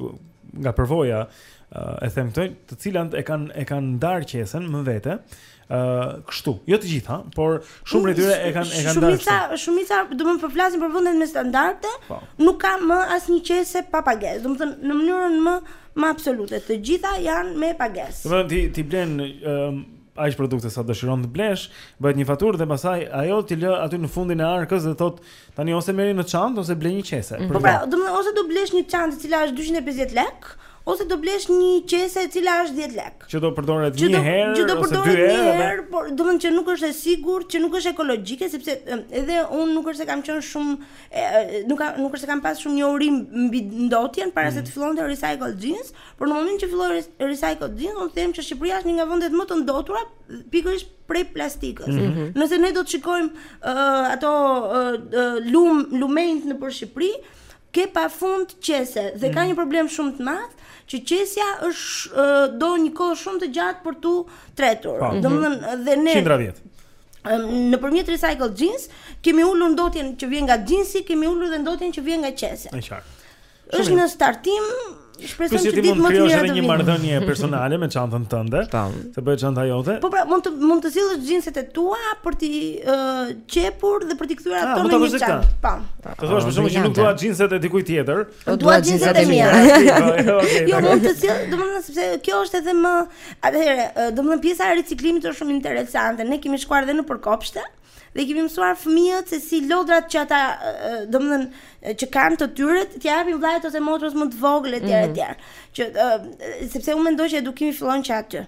Speaker 1: nga përvoja e them këtë, të cilat e kanë e kanë ndarë qesen më vete. ë kështu, jo të gjitha, por shumë prej tyre e kanë e kanë ndar.
Speaker 18: Shumica, shumica, do të po flasim për vendet me standarde,
Speaker 1: po.
Speaker 18: nuk ka më asnjë qese pa pagesë. Domethënë në mënyrën më Më absolute, të gjitha janë me pagesë.
Speaker 1: Domethënë ti ti blen um, aq produkte sa dëshiron të blesh, bëhet një faturë dhe pastaj ajo t'i lë aty në fundin e arkës dhe thotë tani ose merri në çantë ose blej një qese.
Speaker 18: Mm.
Speaker 1: Po
Speaker 18: pra, domethënë ose do blesh një çantë e cila është 250 lekë, ose do blesh një qese e cila është 10 lekë.
Speaker 1: Që do përdoret një
Speaker 18: herë ose dy
Speaker 1: herë.
Speaker 18: Që do përdoret një herë, por domethënë që nuk është e sigurt, që nuk është ekologjike sepse edhe unë nuk është se kam qenë shumë e, nuk ka nuk është se kam pas shumë njohuri mbi ndotjen para
Speaker 1: mm.
Speaker 18: se të mm. fillonte Recycle Jeans, por në momentin që filloi Recycle Jeans, unë them që Shqipëria është një nga vendet më të ndotura pikërisht prej plastikës.
Speaker 2: Mm -hmm.
Speaker 18: Nëse ne do të shikojmë uh, ato uh, lum lumenjt nëpër Shqipëri, ke pafund qese dhe mm.
Speaker 1: ka
Speaker 18: një problem shumë të madh që qesja është uh, do një kohë shumë të gjatë për t'u tretur.
Speaker 1: Po.
Speaker 18: Domethënë mm -hmm. dhe ne
Speaker 1: qindra vjet.
Speaker 18: nëpërmjet recycle jeans kemi ulur ndotjen që vjen nga xhinsi, kemi ulur dhe ndotjen që vjen nga qesja.
Speaker 1: Në qartë.
Speaker 18: Është në startim, shpresoj
Speaker 1: të
Speaker 18: ditë më
Speaker 1: të
Speaker 18: mira të vinë.
Speaker 1: Një marrëdhënie personale me çantën tënde. Të bëhet çanta jote.
Speaker 18: Po pra, mund të mund të sjellësh xhinset e tua për t'i uh, qepur dhe për t'i kthyer
Speaker 1: ah,
Speaker 18: ato në një çantë. Po.
Speaker 1: Të thuash për shkakun që nuk dua xhinset e dikujt tjetër.
Speaker 18: Po dua xhinset e mia. Jo, mund t'i sjellë, domethënë sepse kjo është edhe më atëherë, domethënë pjesa e riciklimit është shumë interesante. Ne kemi shkuar edhe nëpër kopshte dhe i kemi mësuar fëmijët se si lodrat që ata domethënë që kanë të tyre t'ia japin vëllait ose motrës më të vogël etj etj. Mhm. Që sepse unë mendoj që edukimi fillon që aty. Ëh.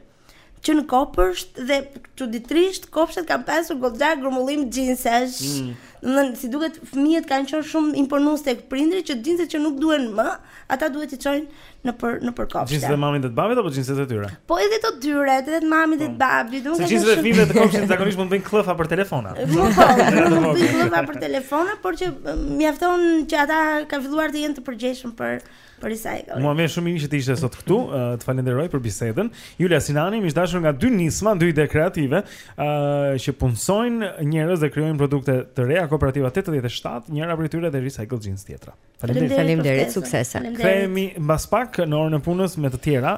Speaker 18: që në kopsht dhe çuditërisht kopshtet kanë pasur goxha grumbullim xhinsesh.
Speaker 1: Mm.
Speaker 18: Domethënë si duket fëmijët kanë qenë shumë imponues tek prindërit që xhinset që nuk duhen më, ata duhet t'i çojnë nëpër nëpër kopshte.
Speaker 1: Xhinset e mamit dhe të babit apo xhinset e tyre?
Speaker 18: Po edhe të tyre, edhe të mamit dhe të po.
Speaker 1: babit,
Speaker 18: domethënë kanë.
Speaker 1: Xhinset e fëmijëve të kopshtit zakonisht mund të bëhen këllëfa për telefona.
Speaker 18: Po, po, bëhen këllëfa për telefona, por që mjafton që ata kanë filluar të jenë të përgjegjshëm për për recycling.
Speaker 1: Mua më vjen shumë mirë që ti ishe sot këtu. Uh, të falënderoj për bisedën. Julia Sinani, mbështetur nga dy nisma, dy ide kreative, ë uh, që punësojnë njerëz dhe krijojnë produkte të reja kooperativa 87, njëra prej tyre dhe Recycle Jeans tjetra.
Speaker 2: Faleminderit, faleminderit, suksese.
Speaker 1: Kthehemi mbas pak në orën e punës me të tjera.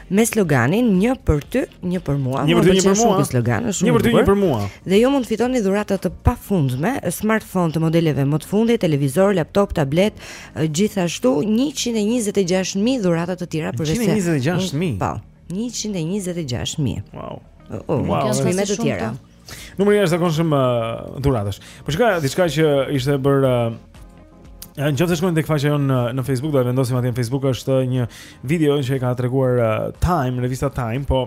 Speaker 1: me
Speaker 2: sloganin një për ty, një për mua.
Speaker 1: Një për ty, një për mua.
Speaker 2: Slogan, është
Speaker 1: një për ty, një për mua.
Speaker 2: Dhe ju mund të fitoni dhurata të pafundme, smartphone të modeleve më të fundit, televizor, laptop, tablet, gjithashtu 126000 dhurata të tjera për vetë.
Speaker 1: 126000.
Speaker 2: Po, 126000.
Speaker 1: Wow.
Speaker 2: Oh,
Speaker 1: oh,
Speaker 2: wow,
Speaker 1: kjo
Speaker 2: është
Speaker 8: me
Speaker 2: të tjera.
Speaker 1: Numri i jashtëzakonshëm uh, dhuratash. Po çka diçka që ishte bërë uh, Në qoftë se shkoni tek faqja jonë në, në Facebook, do e vendosim atje në Facebook është një video që e ka treguar uh, Time, revista Time, po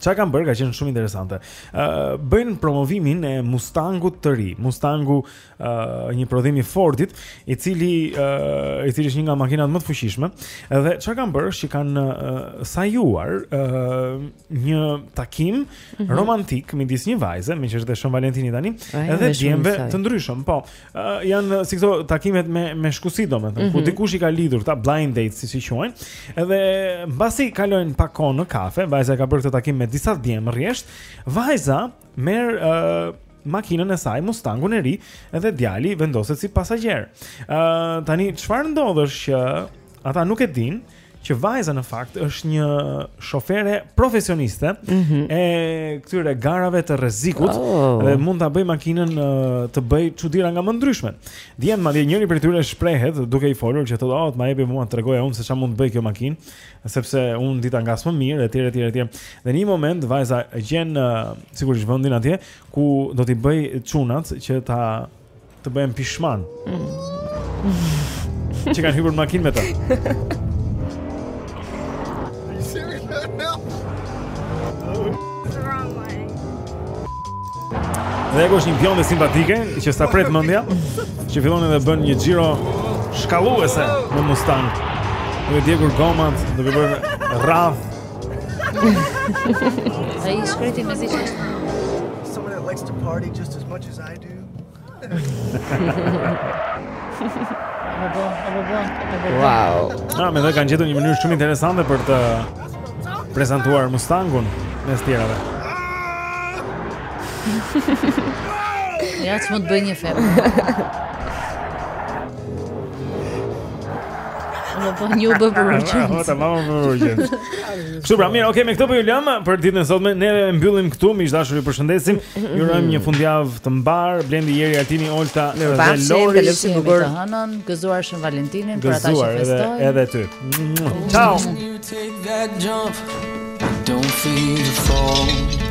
Speaker 1: ça kanë bërë ka qenë shumë interesante uh, Bëjnë promovimin e Mustangut të ri Mustangu uh, një prodhim i Fordit, i cili uh, i cili është një nga makinat më të fuqishme, dhe çfarë kanë bërë është që kanë uh, sajuar uh, një takim
Speaker 2: mm -hmm.
Speaker 1: romantik midis një vajze, meqë është Shën Valentini tani, Aj,
Speaker 2: po, edhe
Speaker 1: djemve të ndryshëm. Po, uh, janë si këto takimet me mbleskëri domethënë, mm -hmm. ku
Speaker 2: mhm.
Speaker 1: dikush i ka lidhur ata blind date siç i quajnë, edhe mbasi kalojnë pak kohë në kafe, vajza ka bërë këtë takim me disa djem rresht, vajza merr uh, makinën e saj Mustangun e ri dhe djali vendoset si pasagjer. Ë uh, tani çfarë ndodh është që ata nuk e dinë që vajza në fakt është një shofere profesioniste
Speaker 2: mm -hmm.
Speaker 1: e këtyre garave të rrezikut
Speaker 2: oh.
Speaker 1: dhe mund ta bëjë makinën të bëjë çudira nga më të ndryshme. Djem madje njëri prej tyre shprehet duke i folur që thotë, "Oh, ma jep mua ta tregoj unë se çfarë mund të bëjë kjo makinë." sepse unë di ta ngas më mirë etj etj etj. Dhe në një moment vajza gjen uh, sigurisht vendin atje ku do t'i bëjë çunat që ta të bëhen pishman. Mm. Që kanë hyrë në makinë me të. Dhe ajo është një bjonde simpatike që s'ta pret mendja, që fillon edhe bën një xhiro shkallmuese me Mustang. Duke djegur gomat, duke bërë rrathë.
Speaker 8: Ai i shkreti me zisht.
Speaker 19: Someone that likes to party just as much as I do.
Speaker 2: Wow.
Speaker 1: Na ah, mendoj kanë gjetur një mënyrë shumë interesante për të prezantuar Mustangun mes të tjerave.
Speaker 8: Ja, ç'mund të bëjë një femër. Në po një bë për urgjencë.
Speaker 1: Po tamam për urgjencë. Kështu pra, mirë, okay, me këtë po ju lëmë për ditën e sotme. Ne e mbyllim këtu, miq të dashur, ju përshëndesim. Ju urojmë një fundjavë të mbarë. Blendi Jeri Altini Olta dhe Lori.
Speaker 2: Ne
Speaker 8: ju
Speaker 2: urojmë
Speaker 8: të hënën, gëzuar Shën Valentinin për ata që festojnë.
Speaker 1: Edhe ty. Ciao.
Speaker 20: Don't feel the fall.